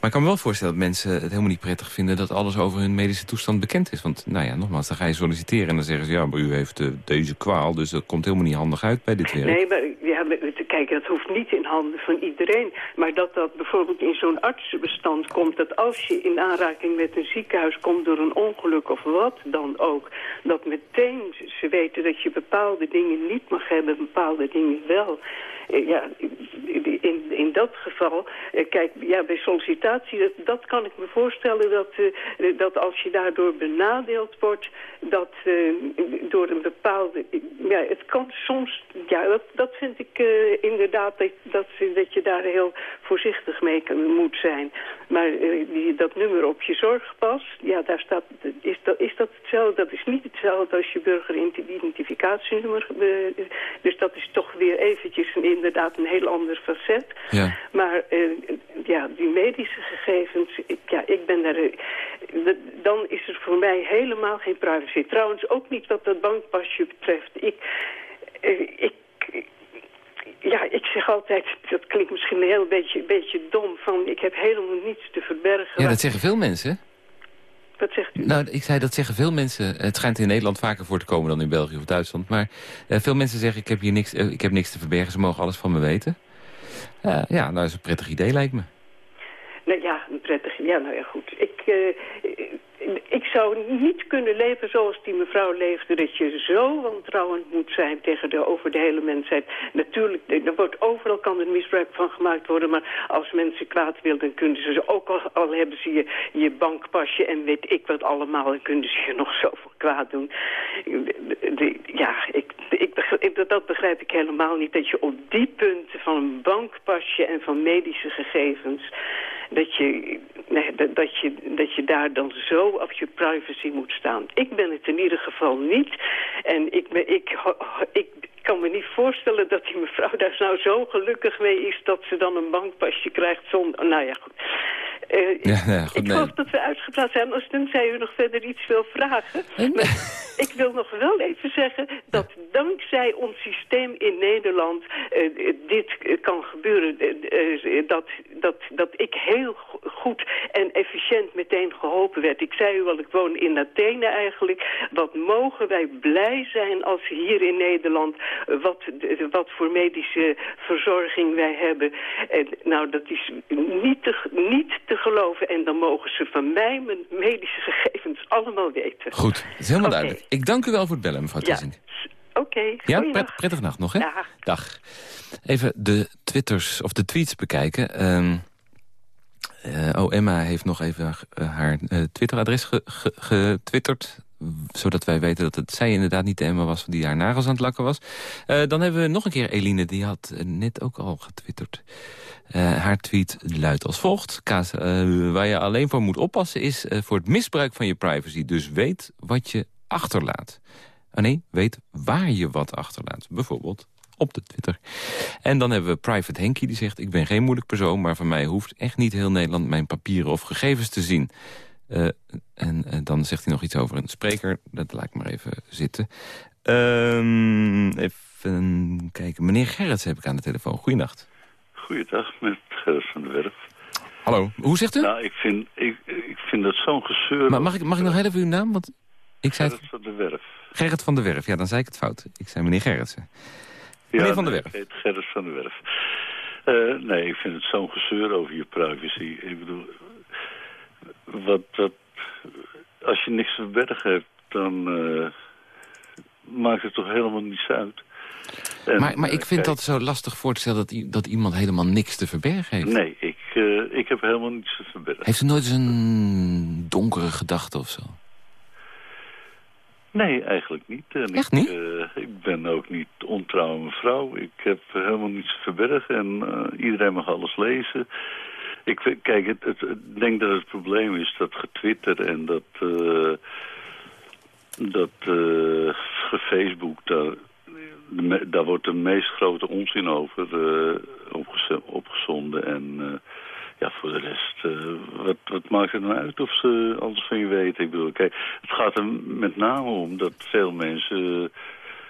Maar ik kan me wel voorstellen dat mensen het helemaal niet prettig vinden... dat alles over hun medische toestand bekend is. Want nou ja, nogmaals, dan ga je solliciteren en dan zeggen ze... ja, maar u heeft uh, deze kwaal, dus dat komt helemaal niet handig uit bij dit werk. Nee, maar ja, kijk, dat hoeft niet in handen van iedereen. Maar dat dat bijvoorbeeld in zo'n artsenbestand komt... dat als je in aanraking met een ziekenhuis komt door een ongeluk of wat dan ook... dat meteen ze weten dat je bepaalde dingen niet mag hebben, bepaalde dingen wel... Eh, ja, in, in dat geval, eh, kijk, ja, bij sollicitatie, dat, dat kan ik me voorstellen dat, uh, dat als je daardoor benadeeld wordt, dat door een bepaalde, ja, het kan soms, ja, dat, dat vind ik inderdaad dat, dat, dat je daar heel voorzichtig mee moet zijn. Maar die, dat nummer op je zorgpas, ja, daar staat, is dat, is dat hetzelfde? Dat is niet hetzelfde als je burgeridentificatienummer. dus dat is toch weer eventjes een inderdaad een heel ander facet. Ja. Maar uh, ja, die medische gegevens, ik, ja, ik ben daar... Uh, dan is er voor mij helemaal geen privacy. Trouwens ook niet wat dat bankpasje betreft. Ik, uh, ik ja, ik zeg altijd, dat klinkt misschien een heel beetje, beetje dom, van ik heb helemaal niets te verbergen. Ja, dat zeggen veel mensen, Zegt? Nou, ik zei dat zeggen veel mensen. Het schijnt in Nederland vaker voor te komen dan in België of Duitsland. Maar uh, veel mensen zeggen, ik heb hier niks, uh, ik heb niks te verbergen. Ze mogen alles van me weten. Ja, nou, is een prettig idee, lijkt me. Nou ja, een prettig... Ja, nou ja, goed. Ik, ik zou niet kunnen leven zoals die mevrouw leefde... dat je zo wantrouwend moet zijn tegen de, over de hele mensheid. Natuurlijk, er wordt overal kan er misbruik van gemaakt worden... maar als mensen kwaad willen, dan kunnen ze ze ook al, al hebben ze je, je bankpasje... en weet ik wat allemaal, dan kunnen ze je nog zoveel kwaad doen. Ja, ik, ik, dat begrijp ik helemaal niet. Dat je op die punten van een bankpasje en van medische gegevens dat je, nee, dat, je, dat je daar dan zo op je privacy moet staan. Ik ben het in ieder geval niet. En ik, ik, ik kan me niet voorstellen dat die mevrouw daar nou zo gelukkig mee is... dat ze dan een bankpasje krijgt zonder... Nou ja, goed. Eh, Ja, ja, goed, ik nee. hoop dat we uitgepraat zijn, anders tenzij u nog verder iets wil vragen. Maar ik wil nog wel even zeggen dat dankzij ons systeem in Nederland eh, eh, dit eh, kan gebeuren. Eh, eh, dat, dat, dat ik heel go- goed en efficiënt meteen geholpen werd. Ik zei u al, ik woon in Athene eigenlijk. Wat mogen wij blij zijn als hier in Nederland eh, wat, wat voor medische verzorging wij hebben. En, nou, dat is niet te, niet te geloven. En dan mogen ze van mij mijn medische gegevens allemaal weten. Goed, het is helemaal duidelijk. Ik dank u wel voor het bellen, mevrouw Ja, oké. Ja, pret, prettige nacht nog, hè? Dag. Dag. Even de twitters of de tweets bekijken. Eh, oh, Emma heeft nog even eh, haar eh, Twitteradres ge- ge- getwitterd. Zodat wij weten dat het zij inderdaad niet de Emma was die haar nagels aan het lakken was. Eh, dan hebben we nog een keer Eline, die had eh, net ook al getwitterd. Eh, haar tweet luidt als volgt. Kaas, waar je alleen voor moet oppassen is voor het misbruik van je privacy. Dus weet wat je achterlaat. Oh nee, weet waar je wat achterlaat. Bijvoorbeeld op de Twitter. En dan hebben we Private Henky die zegt... ik ben geen moeilijk persoon, maar van mij hoeft echt niet heel Nederland... mijn papieren of gegevens te zien. Eh, en eh, dan zegt hij nog iets over een spreker. Dat laat ik maar even zitten. Ehm, even kijken. Meneer Gerrits heb ik aan de telefoon. Goeienacht. Goeiedag, met Gerrit van der Werf. Hallo. Hoe zegt u? Nou, ik vind, ik, ik vind dat zo'n gezeur... maar mag ik, mag ik nog heel even uw naam? Want ik zei Gerrit van der Werf. Gerrit van der Werf. Ja, dan zei ik het fout. Ik zei meneer Gerritsen. Meneer Van der Werf. Gerrit van der Werf. Eh, nee, ik vind het zo'n gezeur over je privacy. Ik bedoel, wat, wat, als je niks te verbergen hebt, dan eh, maakt het toch helemaal niets uit. En, Maar, maar ik eh, vind kijk, dat zo lastig voor te stellen... dat, dat iemand helemaal niks te verbergen heeft. Nee, ik, eh, ik heb helemaal niets te verbergen. Heeft u nooit eens een donkere gedachte of zo? Nee, eigenlijk niet. En Echt ik, niet? eh, ik ben ook niet ontrouw aan mijn vrouw. Ik heb helemaal niets te verbergen en iedereen mag alles lezen. Ik kijk, het, ik denk dat het probleem is dat getwitter en dat, eh dat eh, gefacebook, daar, daar wordt de meest grote onzin over eh, opgez- opgezonden. En ja, voor de rest, wat, wat maakt het nou uit of ze alles van je weten? Ik bedoel, kijk, het gaat er met name om dat veel mensen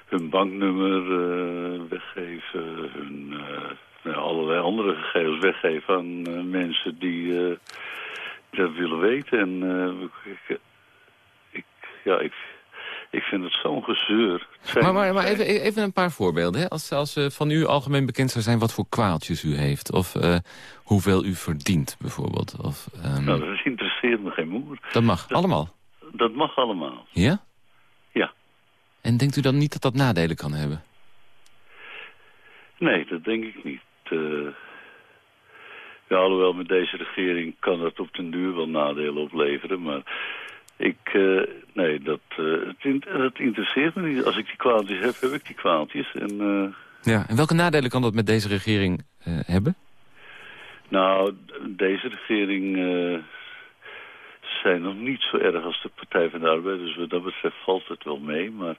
hun banknummer weggeven, hun allerlei andere gegevens weggeven aan eh, mensen die eh, dat willen weten. En eh, ik, ik, ja, ik, ik vind het zo'n gezeur. Het Maar, maar, maar even, even een paar voorbeelden. Hè? Als, als eh, van u algemeen bekend zou zijn wat voor kwaaltjes u heeft. Of eh, hoeveel u verdient, bijvoorbeeld. Of, ehm, Nou, dat interesseert me geen moer. dat mag, allemaal. Dat mag allemaal. Ja? Ja. En denkt u dan niet dat dat nadelen kan hebben? Nee, dat denk ik niet. Eh, ja, alhoewel met deze regering kan dat op den duur wel nadelen opleveren. Maar ik, eh, nee, dat, eh, het, dat interesseert me niet. Als ik die kwaaltjes heb, heb ik die kwaaltjes. En, Ja. En welke nadelen kan dat met deze regering hebben? nou, deze regering uh, zijn nog niet zo erg als de Partij van de Arbeid. Dus wat dat betreft valt het wel mee. Maar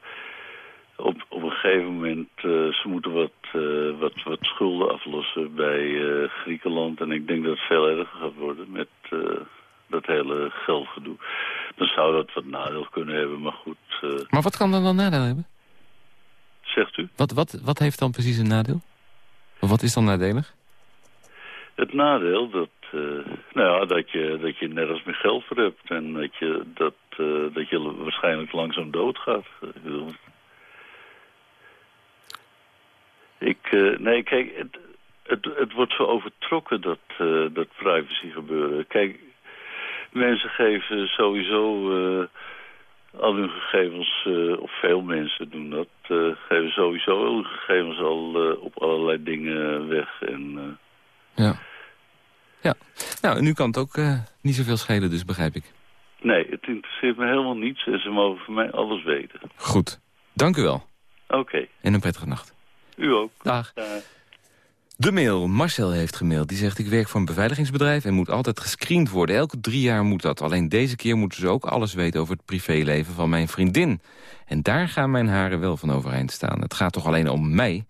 op, op een gegeven moment, eh, ze moeten wat, eh, wat, wat schulden aflossen bij eh, Griekenland. En ik denk dat het veel erger gaat worden met dat hele geldgedoe. Dan zou dat wat nadeel kunnen hebben, maar goed, Maar wat kan dan dan nadeel hebben? zegt u? Wat, wat, wat heeft dan precies een nadeel? Of wat is dan nadelig? Het nadeel dat, nou ja, dat, je, dat je nergens meer geld voor hebt en dat je, dat, dat je waarschijnlijk langzaam doodgaat. Ik bedoel, ik, eh, nee, kijk, het, het, het wordt zo overtrokken dat, eh, dat privacy gebeuren. Kijk, mensen geven sowieso eh, al hun gegevens, of veel mensen doen dat, geven sowieso al hun gegevens al op allerlei dingen weg. En, Ja. Ja. Nou, nu kan het ook niet zoveel schelen, dus begrijp ik. Nee, het interesseert me helemaal niets en ze mogen van mij alles weten. Goed. Dank u wel. Oké, En een prettige nacht. U ook. Dag. Dag. De mail. Marcel heeft gemaild. Die zegt, ik werk voor een beveiligingsbedrijf en moet altijd gescreend worden. Elke drie jaar moet dat. Alleen deze keer moeten ze ook alles weten over het privéleven van mijn vriendin. En daar gaan mijn haren wel van overeind staan. Het gaat toch alleen om mij.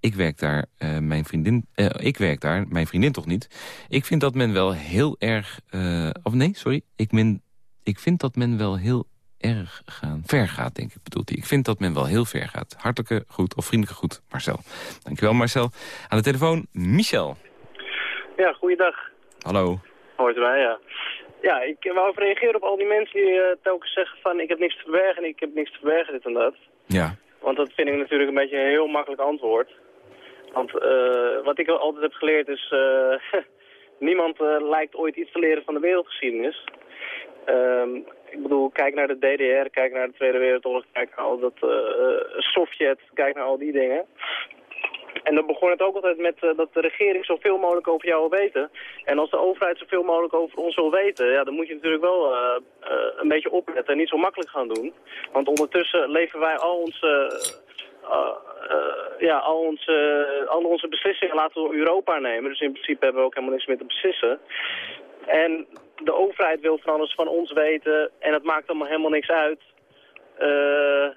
Ik werk daar, eh, mijn vriendin... eh, ik werk daar, mijn vriendin toch niet. Ik vind dat men wel heel erg... eh, of nee, sorry. Ik, men, ik vind dat men wel heel erg gaan, ver gaat, denk ik, bedoelt hij. Ik vind dat men wel heel ver gaat. Hartelijke groet of vriendelijke groet, Marcel. Dankjewel, Marcel. Aan de telefoon, Michel. Ja, goeiedag. Hallo. Hoort erbij, ja. Ja, ik wou even reageren op al die mensen die eh, telkens zeggen van ik heb niks te verbergen en ik heb niks te verbergen, dit en dat. Ja. Want dat vind ik natuurlijk een beetje een heel makkelijk antwoord. Want eh, wat ik altijd heb geleerd is, eh, <laughs> niemand lijkt ooit iets te leren van de wereldgeschiedenis. Ehm, ik bedoel, kijk naar de DDR, kijk naar de Tweede Wereldoorlog, kijk naar al dat eh, Sovjet, kijk naar al die dingen. En dan begon het ook altijd met eh, dat de regering zoveel mogelijk over jou wil weten. En als de overheid zoveel mogelijk over ons wil weten, ja, dan moet je natuurlijk wel eh, een beetje opletten en niet zo makkelijk gaan doen. Want ondertussen leveren wij al onze, ja, al onze, al onze beslissingen laten we door Europa nemen. Dus in principe hebben we ook helemaal niks meer te beslissen. En de overheid wil van alles van ons weten en het maakt allemaal helemaal niks uit. Eh,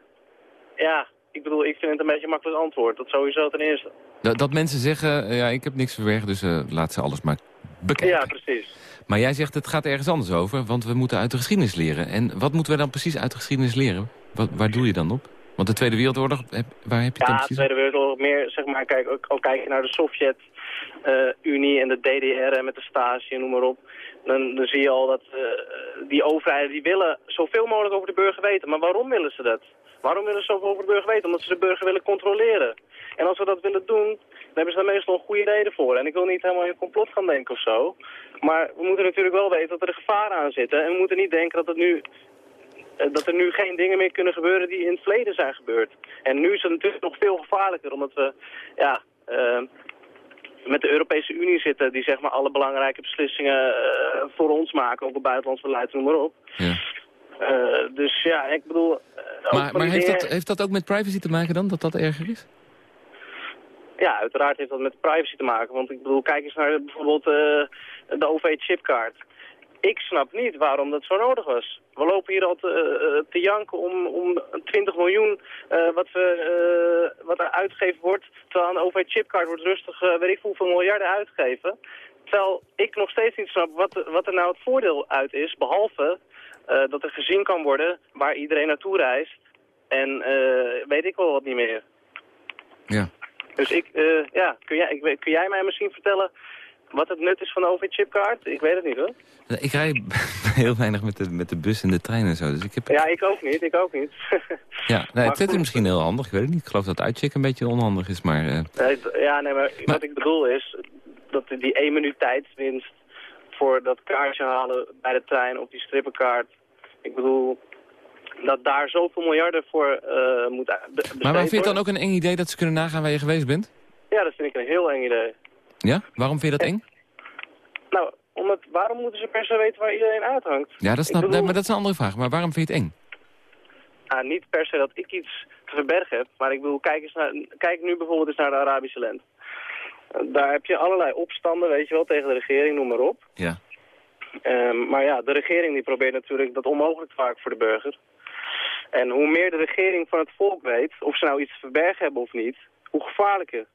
ja, ik bedoel, ik vind het een beetje een makkelijk antwoord. Dat sowieso ten eerste. Dat, dat mensen zeggen, eh, ja, ik heb niks verbergen, dus eh, laat ze alles maar bekijken. Ja, precies. Maar jij zegt, het gaat ergens anders over, want we moeten uit de geschiedenis leren. En wat moeten we dan precies uit de geschiedenis leren? Wat, waar doe je dan op? Want de Tweede Wereldoorlog, heb- waar heb je het Ja, de? Tweede Wereldoorlog meer, zeg maar, kijk, ook, ook kijk je naar de Sovjet-Unie en de DDR en met de Stasi en noem maar op. Dan, dan zie je al dat eh, die overheden die willen zoveel mogelijk over de burger weten. Maar waarom willen ze dat? Waarom willen ze zoveel over de burger weten? Omdat ze de burger willen controleren. En als we dat willen doen, dan hebben ze daar meestal een goede reden voor. En ik wil niet helemaal in een complot gaan denken of zo. Maar we moeten natuurlijk wel weten dat er gevaren aan zitten. En we moeten niet denken dat het nu eh, dat er nu geen dingen meer kunnen gebeuren die in het verleden zijn gebeurd. En nu is het natuurlijk nog veel gevaarlijker, omdat we ja, eh, met de Europese Unie zitten... die zeg maar alle belangrijke beslissingen eh, voor ons maken, ook op buitenlands beleid, noem maar op. Ja. Eh, dus ja, ik bedoel... eh, Maar, maar heeft, dingen- dat, heeft dat ook met privacy te maken dan, dat dat erger is? Ja, uiteraard heeft dat met privacy te maken. Want ik bedoel, kijk eens naar bijvoorbeeld de OV-chipkaart. Ik snap niet waarom dat zo nodig was. We lopen hier al te, eh, te janken om, om 20 miljoen eh, wat, we, eh, wat er uitgegeven wordt. Terwijl de OV-chipkaart wordt rustig, weet ik hoeveel miljarden uitgegeven. Terwijl ik nog steeds niet snap wat, wat er nou het voordeel uit is. Behalve eh, dat er gezien kan worden waar iedereen naartoe reist. En weet ik wel wat niet meer. Ja. Dus ik, ja, kun jij, ik, kun jij mij misschien vertellen wat het nut is van de OV-chipkaart? Ik weet het niet hoor. Ik rij <laughs> heel weinig met de, met de bus en de trein en zo, dus ik heb... Ja, ik ook niet, ik ook niet. <laughs> Ja, nou, Maar het zit goed. misschien heel handig, ik weet het niet. Ik geloof dat uitchecken een beetje onhandig is, maar... eh, Nee, ja, nee, maar, wat ik bedoel is dat die één minuut tijdswinst voor dat kaartje halen bij de trein op die strippenkaart. Ik bedoel, dat daar zoveel miljarden voor eh moet maar waar vind je het dan ook een eng idee dat ze kunnen nagaan waar je geweest bent? Ja, dat vind ik een heel eng idee. Ja? Waarom vind je dat eng? Nou, omdat, waarom moeten ze per se weten waar iedereen uithangt? Ja, dat Ik snap, nee, bedoel- maar dat is een andere vraag. Maar waarom vind je het eng? Nou, niet per se dat ik iets te verbergen heb, maar ik bedoel, kijk, eens naar, kijk nu bijvoorbeeld eens naar de Arabische lente. Daar heb je allerlei opstanden, weet je wel, tegen de regering, noem maar op. Ja. Ehm, maar ja, de regering die probeert natuurlijk dat onmogelijk te maken voor de burger. En hoe meer de regering van het volk weet, of ze nou iets te verbergen hebben of niet, hoe gevaarlijker.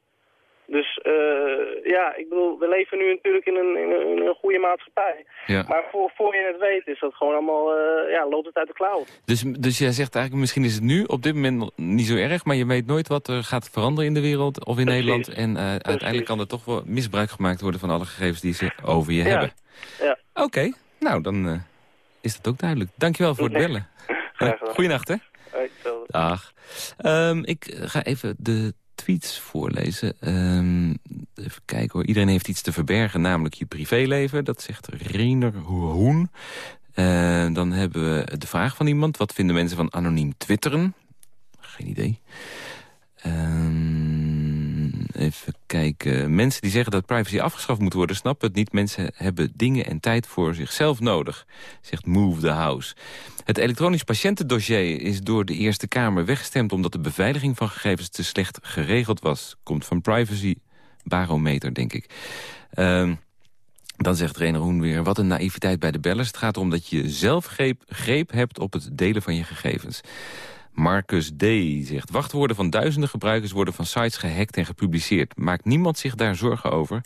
Dus eh, ja, ik bedoel, we leven nu natuurlijk in een, in een, in een goede maatschappij. Ja. Maar voor, voor je het weet is dat gewoon allemaal, eh, ja, loopt het uit de klauwen. Dus, dus jij zegt eigenlijk, misschien is het nu op dit moment niet zo erg... maar je weet nooit wat er gaat veranderen in de wereld of in Precies. Nederland. En eh, uiteindelijk kan er toch wel misbruik gemaakt worden van alle gegevens die ze over je Ja. hebben. Ja. Oké, nou dan is dat ook duidelijk. Dankjewel voor het bellen. <laughs> Graag gedaan. Goeienacht, hè? Dag. Ehm, ik ga even de tweets voorlezen. Ehm, even kijken hoor. Iedereen heeft iets te verbergen, namelijk je privéleven. Dat zegt Reiner Hoen. Eh, dan hebben we de vraag van iemand. Wat vinden mensen van anoniem twitteren? Geen idee. Ehm, even kijken. Mensen die zeggen dat privacy afgeschaft moet worden... snappen het niet. Mensen hebben dingen en tijd voor zichzelf nodig. Zegt Move the House. Het elektronisch patiëntendossier is door de Eerste Kamer weggestemd... omdat de beveiliging van gegevens te slecht geregeld was. Komt van privacy barometer, denk ik. Ehm, dan zegt René Hoen weer, wat een naïviteit bij de bellers. Het gaat erom dat je zelf greep, greep hebt op het delen van je gegevens. Marcus D. zegt... Wachtwoorden van duizenden gebruikers worden van sites gehackt en gepubliceerd. Maakt niemand zich daar zorgen over?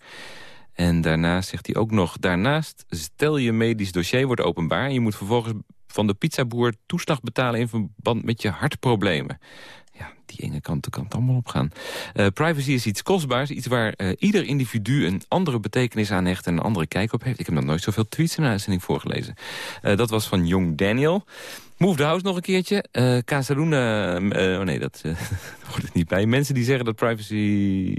En daarnaast zegt hij ook nog... Daarnaast, stel je medisch dossier wordt openbaar... en je moet vervolgens van de pizzaboer toeslag betalen... in verband met je hartproblemen ja, die enge kant kan het allemaal op gaan. Uh, privacy is iets kostbaars, iets waar uh, ieder individu een andere betekenis aan hecht en een andere kijk op heeft. Ik heb nog nooit zoveel tweets in een uitzending voorgelezen. Uh, dat was van Jong Daniel. Move the House nog een keertje. Uh, Casaluna, uh, oh nee, dat <laughs> uh, hoort het niet bij. Mensen die zeggen dat privacy...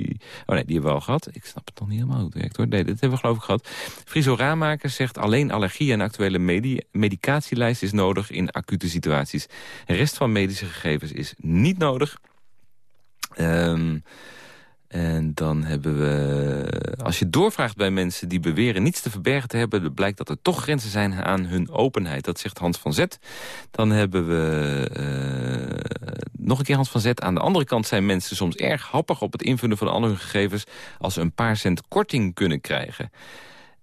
Oh nee, die hebben we al gehad. Ik snap het nog niet helemaal werkt hoor. Nee, dat hebben we geloof ik gehad. Friso Raamaker zegt alleen allergie en actuele medi medicatielijst is nodig in acute situaties. De rest van medische gegevens is niet nodig. Um, en dan hebben we, als je doorvraagt bij mensen die beweren niets te verbergen te hebben... blijkt dat er toch grenzen zijn aan hun openheid. Dat zegt Hans van Zet. Dan hebben we uh, nog een keer Hans van Zet. Aan de andere kant zijn mensen soms erg happig op het invullen van al hun gegevens... als ze een paar cent korting kunnen krijgen.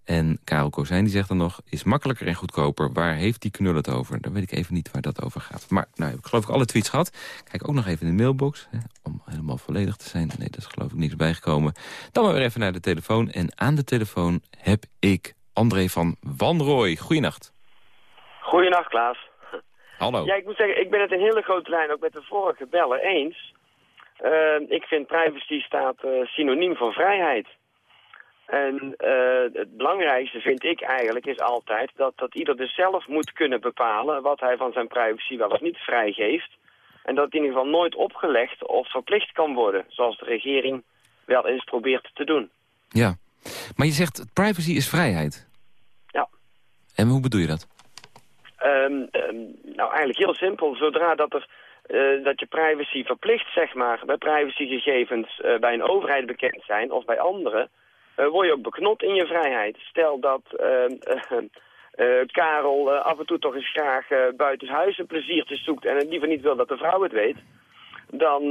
En Karel Kozijn die zegt dan nog, is makkelijker en goedkoper. Waar heeft die knul het over? Dan weet ik even niet waar dat over gaat. Maar nou heb ik geloof ik alle tweets gehad. Kijk ook nog even in de mailbox, hè, om helemaal volledig te zijn. Nee, dat is geloof ik niks bijgekomen. Dan maar weer even naar de telefoon. En aan de telefoon heb ik André van Wanrooy. Goeienacht. Goeienacht, Klaas. Hallo. Ja, ik moet zeggen, ik ben het een hele grote lijn ook met de vorige bellen eens. Uh, ik vind privacy staat uh, synoniem voor vrijheid. En uh, het belangrijkste vind ik eigenlijk is altijd dat, dat ieder dus zelf moet kunnen bepalen wat hij van zijn privacy wel of niet vrijgeeft. En dat het in ieder geval nooit opgelegd of verplicht kan worden, zoals de regering wel eens probeert te doen. Ja, maar je zegt privacy is vrijheid. Ja. En hoe bedoel je dat? Um, um, nou, eigenlijk heel simpel. Zodra dat er uh, dat je privacy verplicht, zeg maar, bij privacygegevens uh, bij een overheid bekend zijn of bij anderen, uh, word je ook beknot in je vrijheid. Stel dat uh, <laughs> Karel af en toe toch eens graag buitenshuis een pleziertje zoekt en het liever niet wil dat de vrouw het weet, dan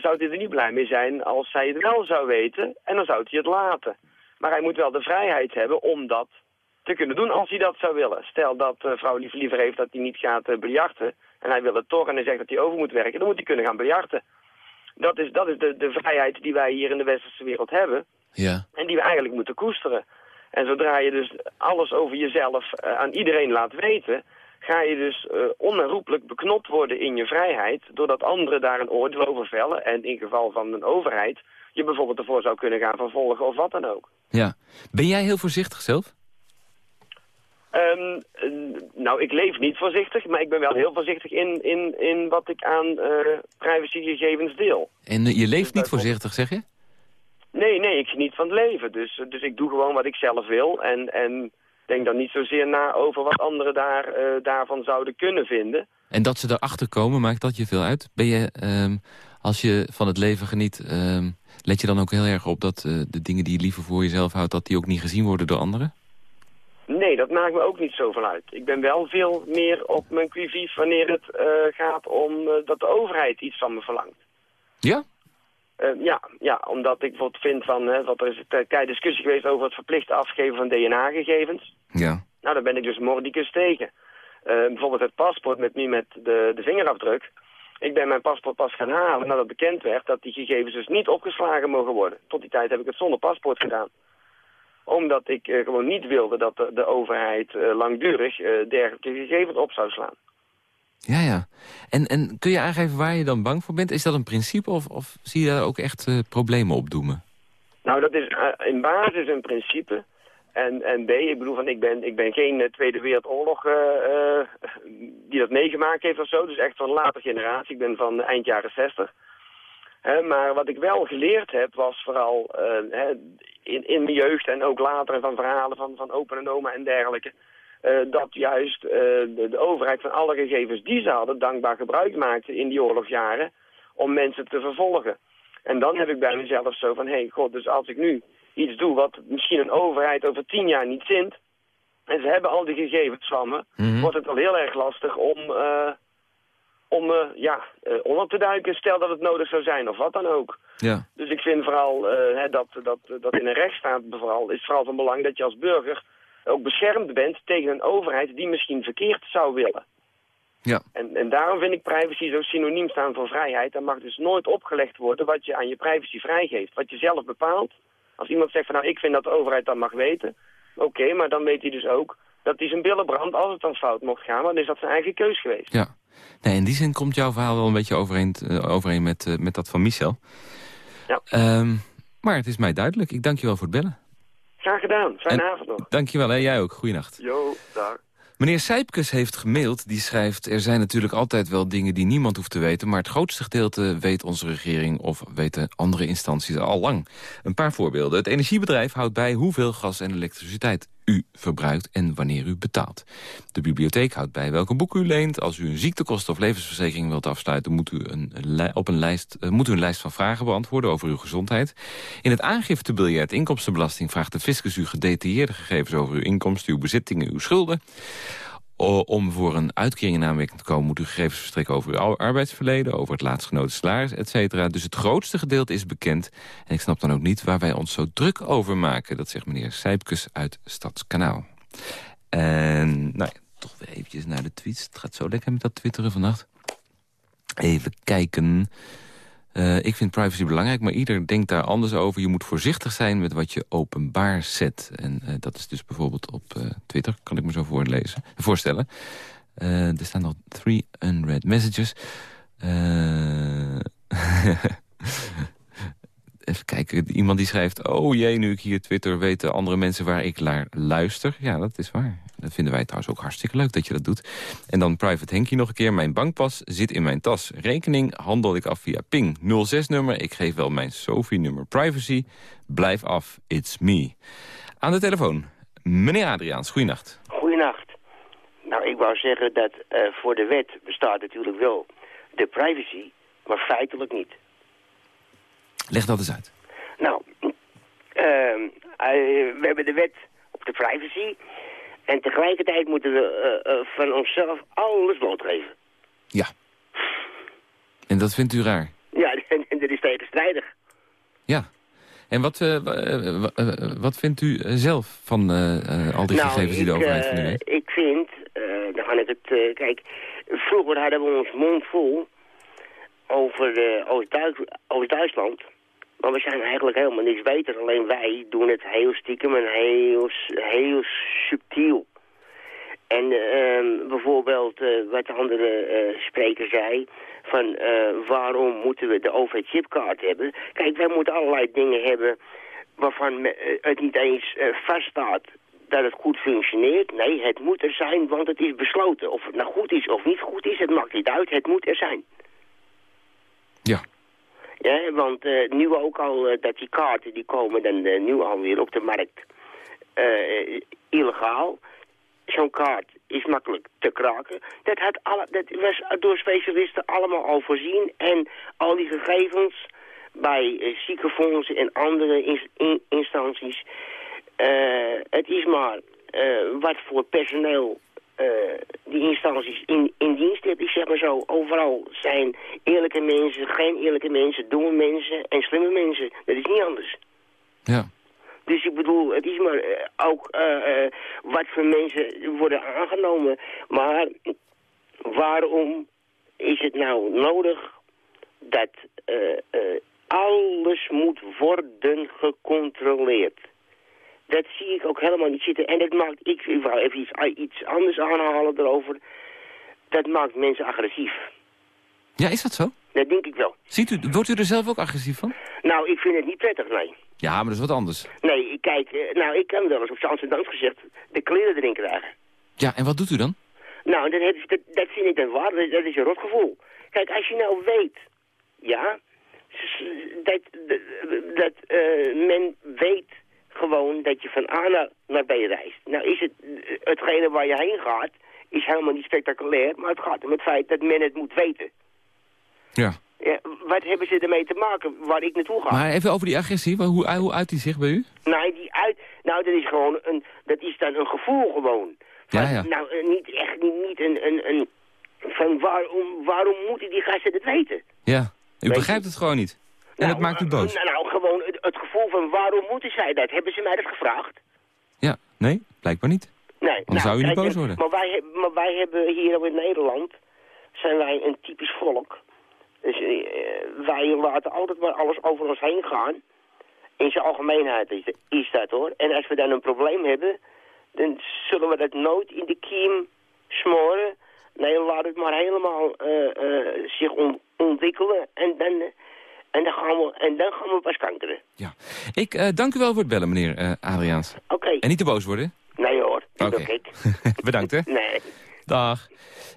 zou hij er niet blij mee zijn als zij het wel zou weten en dan zou hij het laten. Maar hij moet wel de vrijheid hebben om dat te kunnen doen als hij dat zou willen. Stel dat de vrouw liever, liever heeft dat hij niet gaat uh, en hij wil het toch en hij zegt dat hij over moet werken, dan moet hij kunnen gaan biljarten. Dat is, dat is de, de vrijheid die wij hier in de westerse wereld hebben. Ja. En die we eigenlijk moeten koesteren. En zodra je dus alles over jezelf uh, aan iedereen laat weten... ga je dus uh, onherroepelijk beknot worden in je vrijheid... doordat anderen daar een oordeel over vellen. En in geval van een overheid... je bijvoorbeeld ervoor zou kunnen gaan vervolgen of wat dan ook. Ja. Ben jij heel voorzichtig zelf? Um, nou, ik leef niet voorzichtig, maar ik ben wel heel voorzichtig in, in, in wat ik aan uh, privacygegevens deel. En je leeft niet voorzichtig, zeg je? Nee, nee, ik geniet van het leven. Dus, dus ik doe gewoon wat ik zelf wil. En, en denk dan niet zozeer na over wat anderen daar, uh, daarvan zouden kunnen vinden. En dat ze erachter komen, maakt dat je veel uit? Ben je, um, als je van het leven geniet, um, let je dan ook heel erg op dat uh, de dingen die je liever voor jezelf houdt... dat die ook niet gezien worden door anderen? Nee, dat maakt me ook niet zoveel uit. Ik ben wel veel meer op mijn quivief wanneer het uh, gaat om dat de overheid iets van me verlangt. Ja? Uh, ja, ja, omdat ik bijvoorbeeld vind van, hè, wat er is een tijd discussie geweest over het verplicht afgeven van DNA-gegevens. Ja. Nou, daar ben ik dus mordicus tegen. Uh, bijvoorbeeld het paspoort met nu met de, de vingerafdruk. Ik ben mijn paspoort pas gaan halen nadat bekend werd dat die gegevens dus niet opgeslagen mogen worden. Tot die tijd heb ik het zonder paspoort gedaan omdat ik uh, gewoon niet wilde dat de, de overheid uh, langdurig dergelijke gegevens op zou slaan. Ja, ja. En, en kun je aangeven waar je dan bang voor bent? Is dat een principe of, of zie je daar ook echt problemen op doemen? Nou, dat is in basis een principe. En, en B, ik bedoel, van, ik, ben, ik ben geen Tweede Wereldoorlog die dat meegemaakt heeft of zo. Dus echt van een late generatie. Ik ben van eind jaren 60. He, maar wat ik wel geleerd heb was vooral in, in mijn jeugd en ook later van verhalen van, van opa en oma en dergelijke... Uh, dat juist uh, de, de, overheid van alle gegevens die ze hadden dankbaar gebruik maakte in die oorlogsjaren om mensen te vervolgen. En dan heb ik bij mezelf zo van, hé hey, god, dus als ik nu iets doe wat misschien een overheid over tien jaar niet zint... en ze hebben al die gegevens van me, mm -hmm. wordt het wel heel erg lastig om... Uh, om uh, ja, uh, onder te duiken, stel dat het nodig zou zijn of wat dan ook. Ja. Dus ik vind vooral hè, dat, dat, dat in een rechtsstaat vooral, is vooral van belang dat je als burger ook beschermd bent tegen een overheid die misschien verkeerd zou willen. Ja. En, en daarom vind ik privacy zo synoniem staan voor vrijheid. Er mag dus nooit opgelegd worden wat je aan je privacy vrijgeeft. Wat je zelf bepaalt. Als iemand zegt van nou ik vind dat de overheid dat mag weten. Oké, maar dan weet hij dus ook dat hij zijn billen brandt als het dan fout mocht gaan. Want dan is dat zijn eigen keus geweest. Ja. Nee, in die zin komt jouw verhaal wel een beetje overeen, eh, overeen met, eh, met dat van Michel. Ja. Ehm, maar het is mij duidelijk. Ik dank je wel voor het bellen. Graag gedaan. Fijne avond nog. Dank je wel, hè? jij ook. Goeienacht. Jo, daar. Meneer Sijpkes heeft gemaild. Die schrijft, er zijn natuurlijk altijd wel dingen die niemand hoeft te weten... maar het grootste gedeelte weet onze regering of weten andere instanties al lang. Een paar voorbeelden. Het energiebedrijf houdt bij hoeveel gas en elektriciteit u verbruikt en wanneer u betaalt. De bibliotheek houdt bij welke boek u leent. Als u een ziektekosten of levensverzekering wilt afsluiten... moet u een, op een lijst, eh, moet u een lijst van vragen beantwoorden over uw gezondheid. In het aangiftebiljet inkomstenbelasting vraagt de fiscus u gedetailleerde gegevens... over uw inkomsten, uw bezittingen, uw schulden. O- Om voor een uitkering in aanmerking te komen... moet u gegevens verstrekken over uw ar- arbeidsverleden... over het laatstgenoten salaris, et cetera. Dus het grootste gedeelte is bekend. En ik snap dan ook niet waar wij ons zo druk over maken. Dat zegt meneer Sijpkes uit Stadskanaal. En nou ja, toch weer eventjes naar de tweets. Het gaat zo lekker met dat twitteren vannacht. Even kijken. Eh, ik vind privacy belangrijk, maar ieder denkt daar anders over. Je moet voorzichtig zijn met wat je openbaar zet. En eh, dat is dus bijvoorbeeld op eh, Twitter, kan ik me zo voorlezen, voorstellen. Er staan nog three unread messages. <laughs> Even kijken, iemand die schrijft... oh jee, nu ik hier Twitter weten andere mensen waar ik naar luister. Ja, dat is waar. Dat vinden wij trouwens ook hartstikke leuk dat je dat doet. En dan Private Henkie nog een keer. Mijn bankpas zit in mijn tas. Rekening handel ik af via ping 06-nummer. Ik geef wel mijn Sophie-nummer privacy. Blijf af, it's me. Aan de telefoon, meneer Adriaans, goeienacht. Goedenacht. Nou, ik wou zeggen dat eh, voor de wet bestaat natuurlijk wel de privacy, maar feitelijk niet. Leg dat eens uit. Nou, ehm, eh, we hebben de wet op de privacy en tegelijkertijd moeten we eh, eh, van onszelf alles blootgeven. Ja. En dat vindt u raar? Ja, <laughs> en, dat is tegenstrijdig. Ja. En wat, wa- wa- wat vindt u zelf van al die nou, gegevens die de ik, overheid van u heeft? ik vind, dan ga ik het, kijk, vroeger hadden we ons mond vol over, eh, over, Duits- over Duitsland. Maar we zijn eigenlijk helemaal niks beter. Alleen wij doen het heel stiekem en heel, heel subtiel. En ehm, bijvoorbeeld eh, wat de andere eh, spreker zei... van waarom moeten we de overheidschipkaart hebben? Kijk, wij moeten allerlei dingen hebben waarvan het niet eens vaststaat dat het goed functioneert. Nee, het moet er zijn, want het is besloten. Of het nou goed is of niet goed is, het maakt niet uit. Het moet er zijn. Ja. Ja, want eh, nu ook al eh, dat die kaarten die komen dan eh, nu alweer op de markt illegaal. Zo'n kaart is makkelijk te kraken. Dat, had alle, dat was door specialisten allemaal al voorzien. En al die gegevens bij ziekenfondsen en andere ins- in- instanties. het is maar wat voor personeel die instanties in, in dienst hebben. Ik zeg maar zo, overal zijn eerlijke mensen, geen eerlijke mensen, domme mensen en slimme mensen. Dat is niet anders. Ja. Dus ik bedoel, het is maar eh, ook eh, eh, wat voor mensen worden aangenomen. Maar waarom is het nou nodig dat eh, eh, alles moet worden gecontroleerd? Dat zie ik ook helemaal niet zitten. En dat maakt, ik, ik wou even iets, iets anders aanhalen erover. Dat maakt mensen agressief. Ja, is dat zo? Dat denk ik wel. Ziet u, wordt u er zelf ook agressief van? Nou, ik vind het niet prettig, nee. Ja, maar dat is wat anders. Nee, ik kijk, eh, nou, ik kan wel eens op z'n Amsterdam gezegd de kleren erin krijgen. Ja, en wat doet u dan? Nou, dat, heb, dat, dat vind ik dan waar. Dat, dat is een rotgevoel. Kijk, als je nou weet, ja, dat, dat eh, men weet gewoon dat je van A naar, naar B reist. Nou is het, hetgene waar je heen gaat, is helemaal niet spectaculair, maar het gaat om het feit dat men het moet weten. Ja. Ja, wat hebben ze ermee te maken waar ik naartoe ga? Maar even over die agressie. Hoe, hoe uit die zich bij u? Nou, die uit, nou, dat is gewoon een, dat is dan een gevoel gewoon. Ja, ja. Nou, eh, niet echt, niet, niet een, een, een, van waarom, waarom moeten die gasten het weten? Ja. U Weet begrijpt het gewoon niet. En het maakt u boos. Nou, nou gewoon het, het gevoel van waarom moeten zij dat? Hebben ze mij dat gevraagd? Ja. Nee, blijkbaar niet. Nee. Dan zou u niet boos eh, worden. Maar wij, maar wij hebben hier in Nederland zijn wij een typisch volk. Dus eh, wij laten altijd maar alles over ons heen gaan. In zijn algemeenheid is, is dat hoor. En als we dan een probleem hebben, dan zullen we dat nooit in de kiem smoren. Nee, laat het maar helemaal eh, eh, zich on- ontwikkelen. En dan, eh, en, dan gaan we, en dan gaan we pas kankeren. Ik eh, dank u wel voor het bellen, meneer eh, Adriaans. Oké. En niet te boos worden. Nee hoor, dat doe ik. <laughs> Bedankt, hè. Nee. Dag.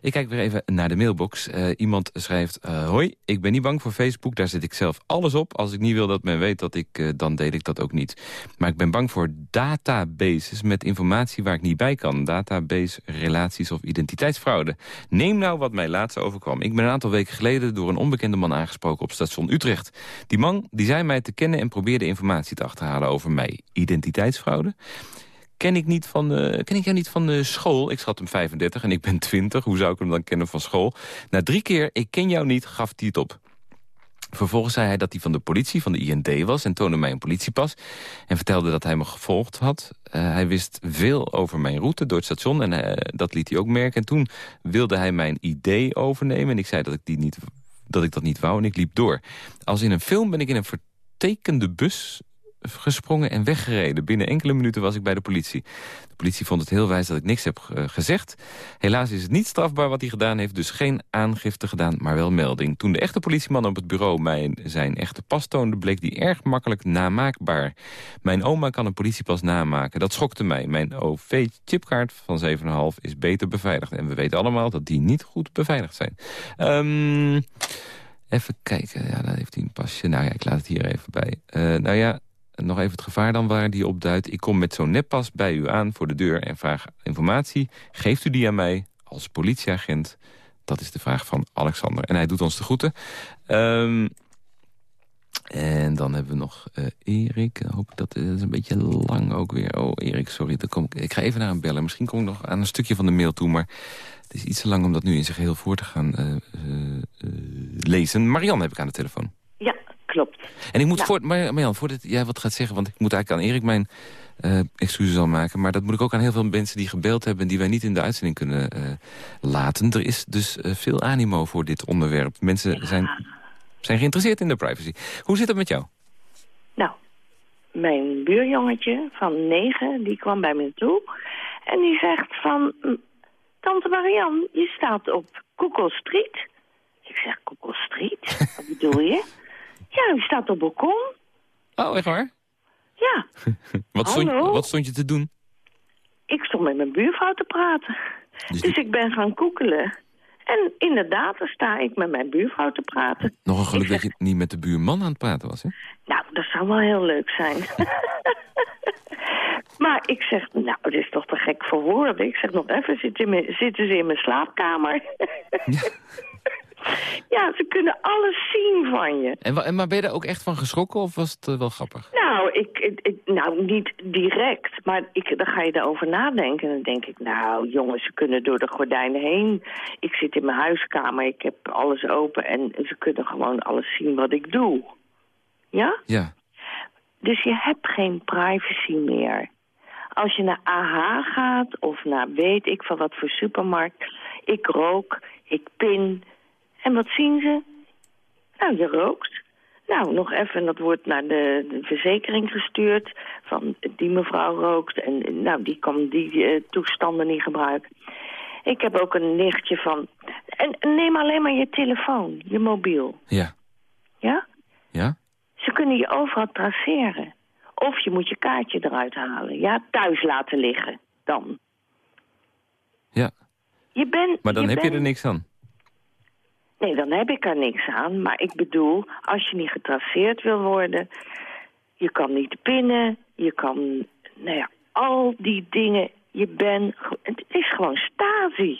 Ik kijk weer even naar de mailbox. Eh, iemand schrijft... eh, Hoi, ik ben niet bang voor Facebook. Daar zet ik zelf alles op. Als ik niet wil dat men weet dat ik... eh, dan deel ik dat ook niet. Maar ik ben bang voor databases met informatie waar ik niet bij kan. Database, relaties of identiteitsfraude. Neem nou wat mij laatst overkwam. Ik ben een aantal weken geleden door een onbekende man aangesproken op station Utrecht. Die man die zei mij te kennen en probeerde informatie te achterhalen over mij. Identiteitsfraude? Ken ik, niet van de, ken ik jou niet van de school? Ik schat hem 35 en ik ben 20. Hoe zou ik hem dan kennen van school? Na drie keer, ik ken jou niet, gaf hij het op. Vervolgens zei hij dat hij van de politie, van de IND was... en toonde mij een politiepas en vertelde dat hij me gevolgd had. Eh, hij wist veel over mijn route door het station en eh, dat liet hij ook merken. En toen wilde hij mijn idee overnemen en ik zei dat ik, die niet, dat ik dat niet wou en ik liep door. Als in een film ben ik in een vertekende bus gesprongen en weggereden. Binnen enkele minuten was ik bij de politie. De politie vond het heel wijs dat ik niks heb eh, gezegd. Helaas is het niet strafbaar wat hij gedaan heeft, dus geen aangifte gedaan, maar wel melding. Toen de echte politieman op het bureau mij zijn echte pas toonde, bleek die erg makkelijk namaakbaar. Mijn oma kan een politiepas namaken. Dat schokte mij. Mijn OV-chipkaart van 7,5 is beter beveiligd. En we weten allemaal dat die niet goed beveiligd zijn. Ehm, even kijken. Ja, daar heeft hij een pasje. Nou ja, ik laat het hier even bij. Eh, nou ja, nog even het gevaar dan waar die opduidt. Ik kom met zo'n neppas bij u aan voor de deur en vraag informatie. Geeft u die aan mij als politieagent? Dat is de vraag van Alexander. En hij doet ons de groeten. Ehm, en dan hebben we nog eh, Erik. Hoop dat, dat is een beetje lang ook weer. Oh, Erik, sorry. Dan kom ik, ik ga even naar hem bellen. Misschien kom ik nog aan een stukje van de mail toe. Maar het is iets te lang om dat nu in zijn geheel voor te gaan eh, eh, eh, lezen. Marianne heb ik aan de telefoon. Klopt. En ik moet Ja. voor, Mar- Marjan, voordat jij wat gaat zeggen... want ik moet eigenlijk aan Erik mijn eh, excuses al maken... maar dat moet ik ook aan heel veel mensen die gebeld hebben... en die wij niet in de uitzending kunnen eh, laten. Er is dus eh, veel animo voor dit onderwerp. Mensen zijn, zijn geïnteresseerd in de privacy. Hoe zit het met jou? Nou, mijn buurjongetje van negen, die kwam bij me toe. En die zegt van... "Mm, Tante Marian, je staat op Google Street. Ik zeg, Google Street? Wat bedoel je? <laughs> Ja, u staat op balkon. Oh, echt waar? Ja, <laughs> Wat stond, wat stond je te doen? ik stond met mijn buurvrouw te praten. Dus Dus ik ben gaan koekelen. En inderdaad, dan sta ik met mijn buurvrouw te praten. Nog een geluk dat je niet met de buurman aan het praten was, hè? Nou, dat zou wel heel leuk zijn. <laughs> maar ik zeg, nou, dit is toch te gek voor woorden. Ik zeg nog even, zitten, ze in mijn slaapkamer? ja, ze kunnen alles zien van je. En, maar ben je daar ook echt van geschrokken of was het eh, wel grappig? Nou, ik, nou, niet direct, maar ik, dan ga je erover nadenken. En dan denk ik, nou jongens, ze kunnen door de gordijnen heen. Ik zit in mijn huiskamer, ik heb alles open en ze kunnen gewoon alles zien wat ik doe. Ja? Ja. Dus je hebt geen privacy meer. Als je naar AH gaat of naar weet ik van wat voor supermarkt. Ik rook, ik pin. En wat zien ze? Nou, je rookt. Nou, nog even, dat wordt naar de, de verzekering gestuurd. Van die mevrouw rookt en nou, die kan die eh, toestanden niet gebruiken. Ik heb ook een nichtje van... En en neem alleen maar je telefoon, je mobiel. Ja. Ja? Ja? Ze kunnen je overal traceren. Of je moet je kaartje eruit halen. Ja, thuis laten liggen. Dan. Ja. Je bent... Maar dan heb je er niks aan. Nee, dan heb ik er niks aan. Maar ik bedoel, als je niet getraceerd wil worden... je kan niet pinnen, je kan... Nou ja, al die dingen. Je bent... Het is gewoon Stasi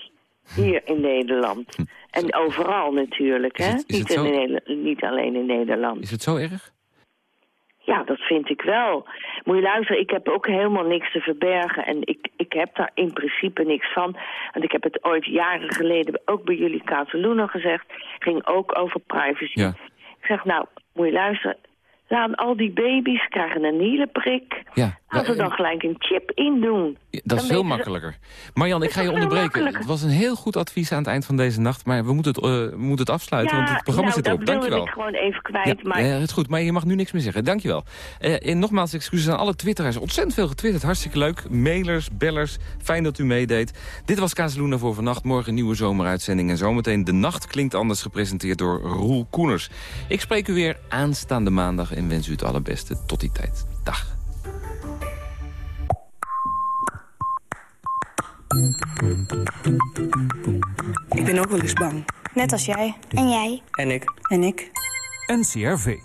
hier in Nederland. En overal natuurlijk, hè? Hm. is het niet, zo? in Nederland- niet alleen in Nederland. Is het zo erg? Ja, dat vind ik wel. Moet je luisteren, ik heb ook helemaal niks te verbergen. En ik, ik heb daar in principe niks van. Want ik heb het ooit jaren geleden ook bij jullie Casaluna gezegd. Ging ook over privacy. Ja. Ik zeg, nou, moet je luisteren. Laat al die baby's krijgen een nielenprik. Ja, Laten we dan gelijk een chip in doen. dat is veel makkelijker. Marjan, ik ga je onderbreken. Het was een heel goed advies aan het eind van deze nacht... maar we moeten het, eh, we moeten het afsluiten, want het programma nou, zit erop. dat wilde Dankjewel. ik gewoon even kwijt. Ja, maar ja, het is goed, maar je mag nu niks meer zeggen. Dankjewel. Eh en nogmaals excuses aan alle twitteraars. Ontzettend veel getwitterd, hartstikke leuk. Mailers, bellers, fijn dat u meedeed. Dit was Kazeluna voor vannacht. Morgen een nieuwe zomeruitzending. En zometeen De Nacht klinkt anders gepresenteerd door Roel Koeners. Ik spreek u weer aanstaande maandag en wens u het allerbeste. Tot die tijd. Dag. Ik ben ook wel eens bang. Net als jij. En jij. En ik. En ik. NCRV.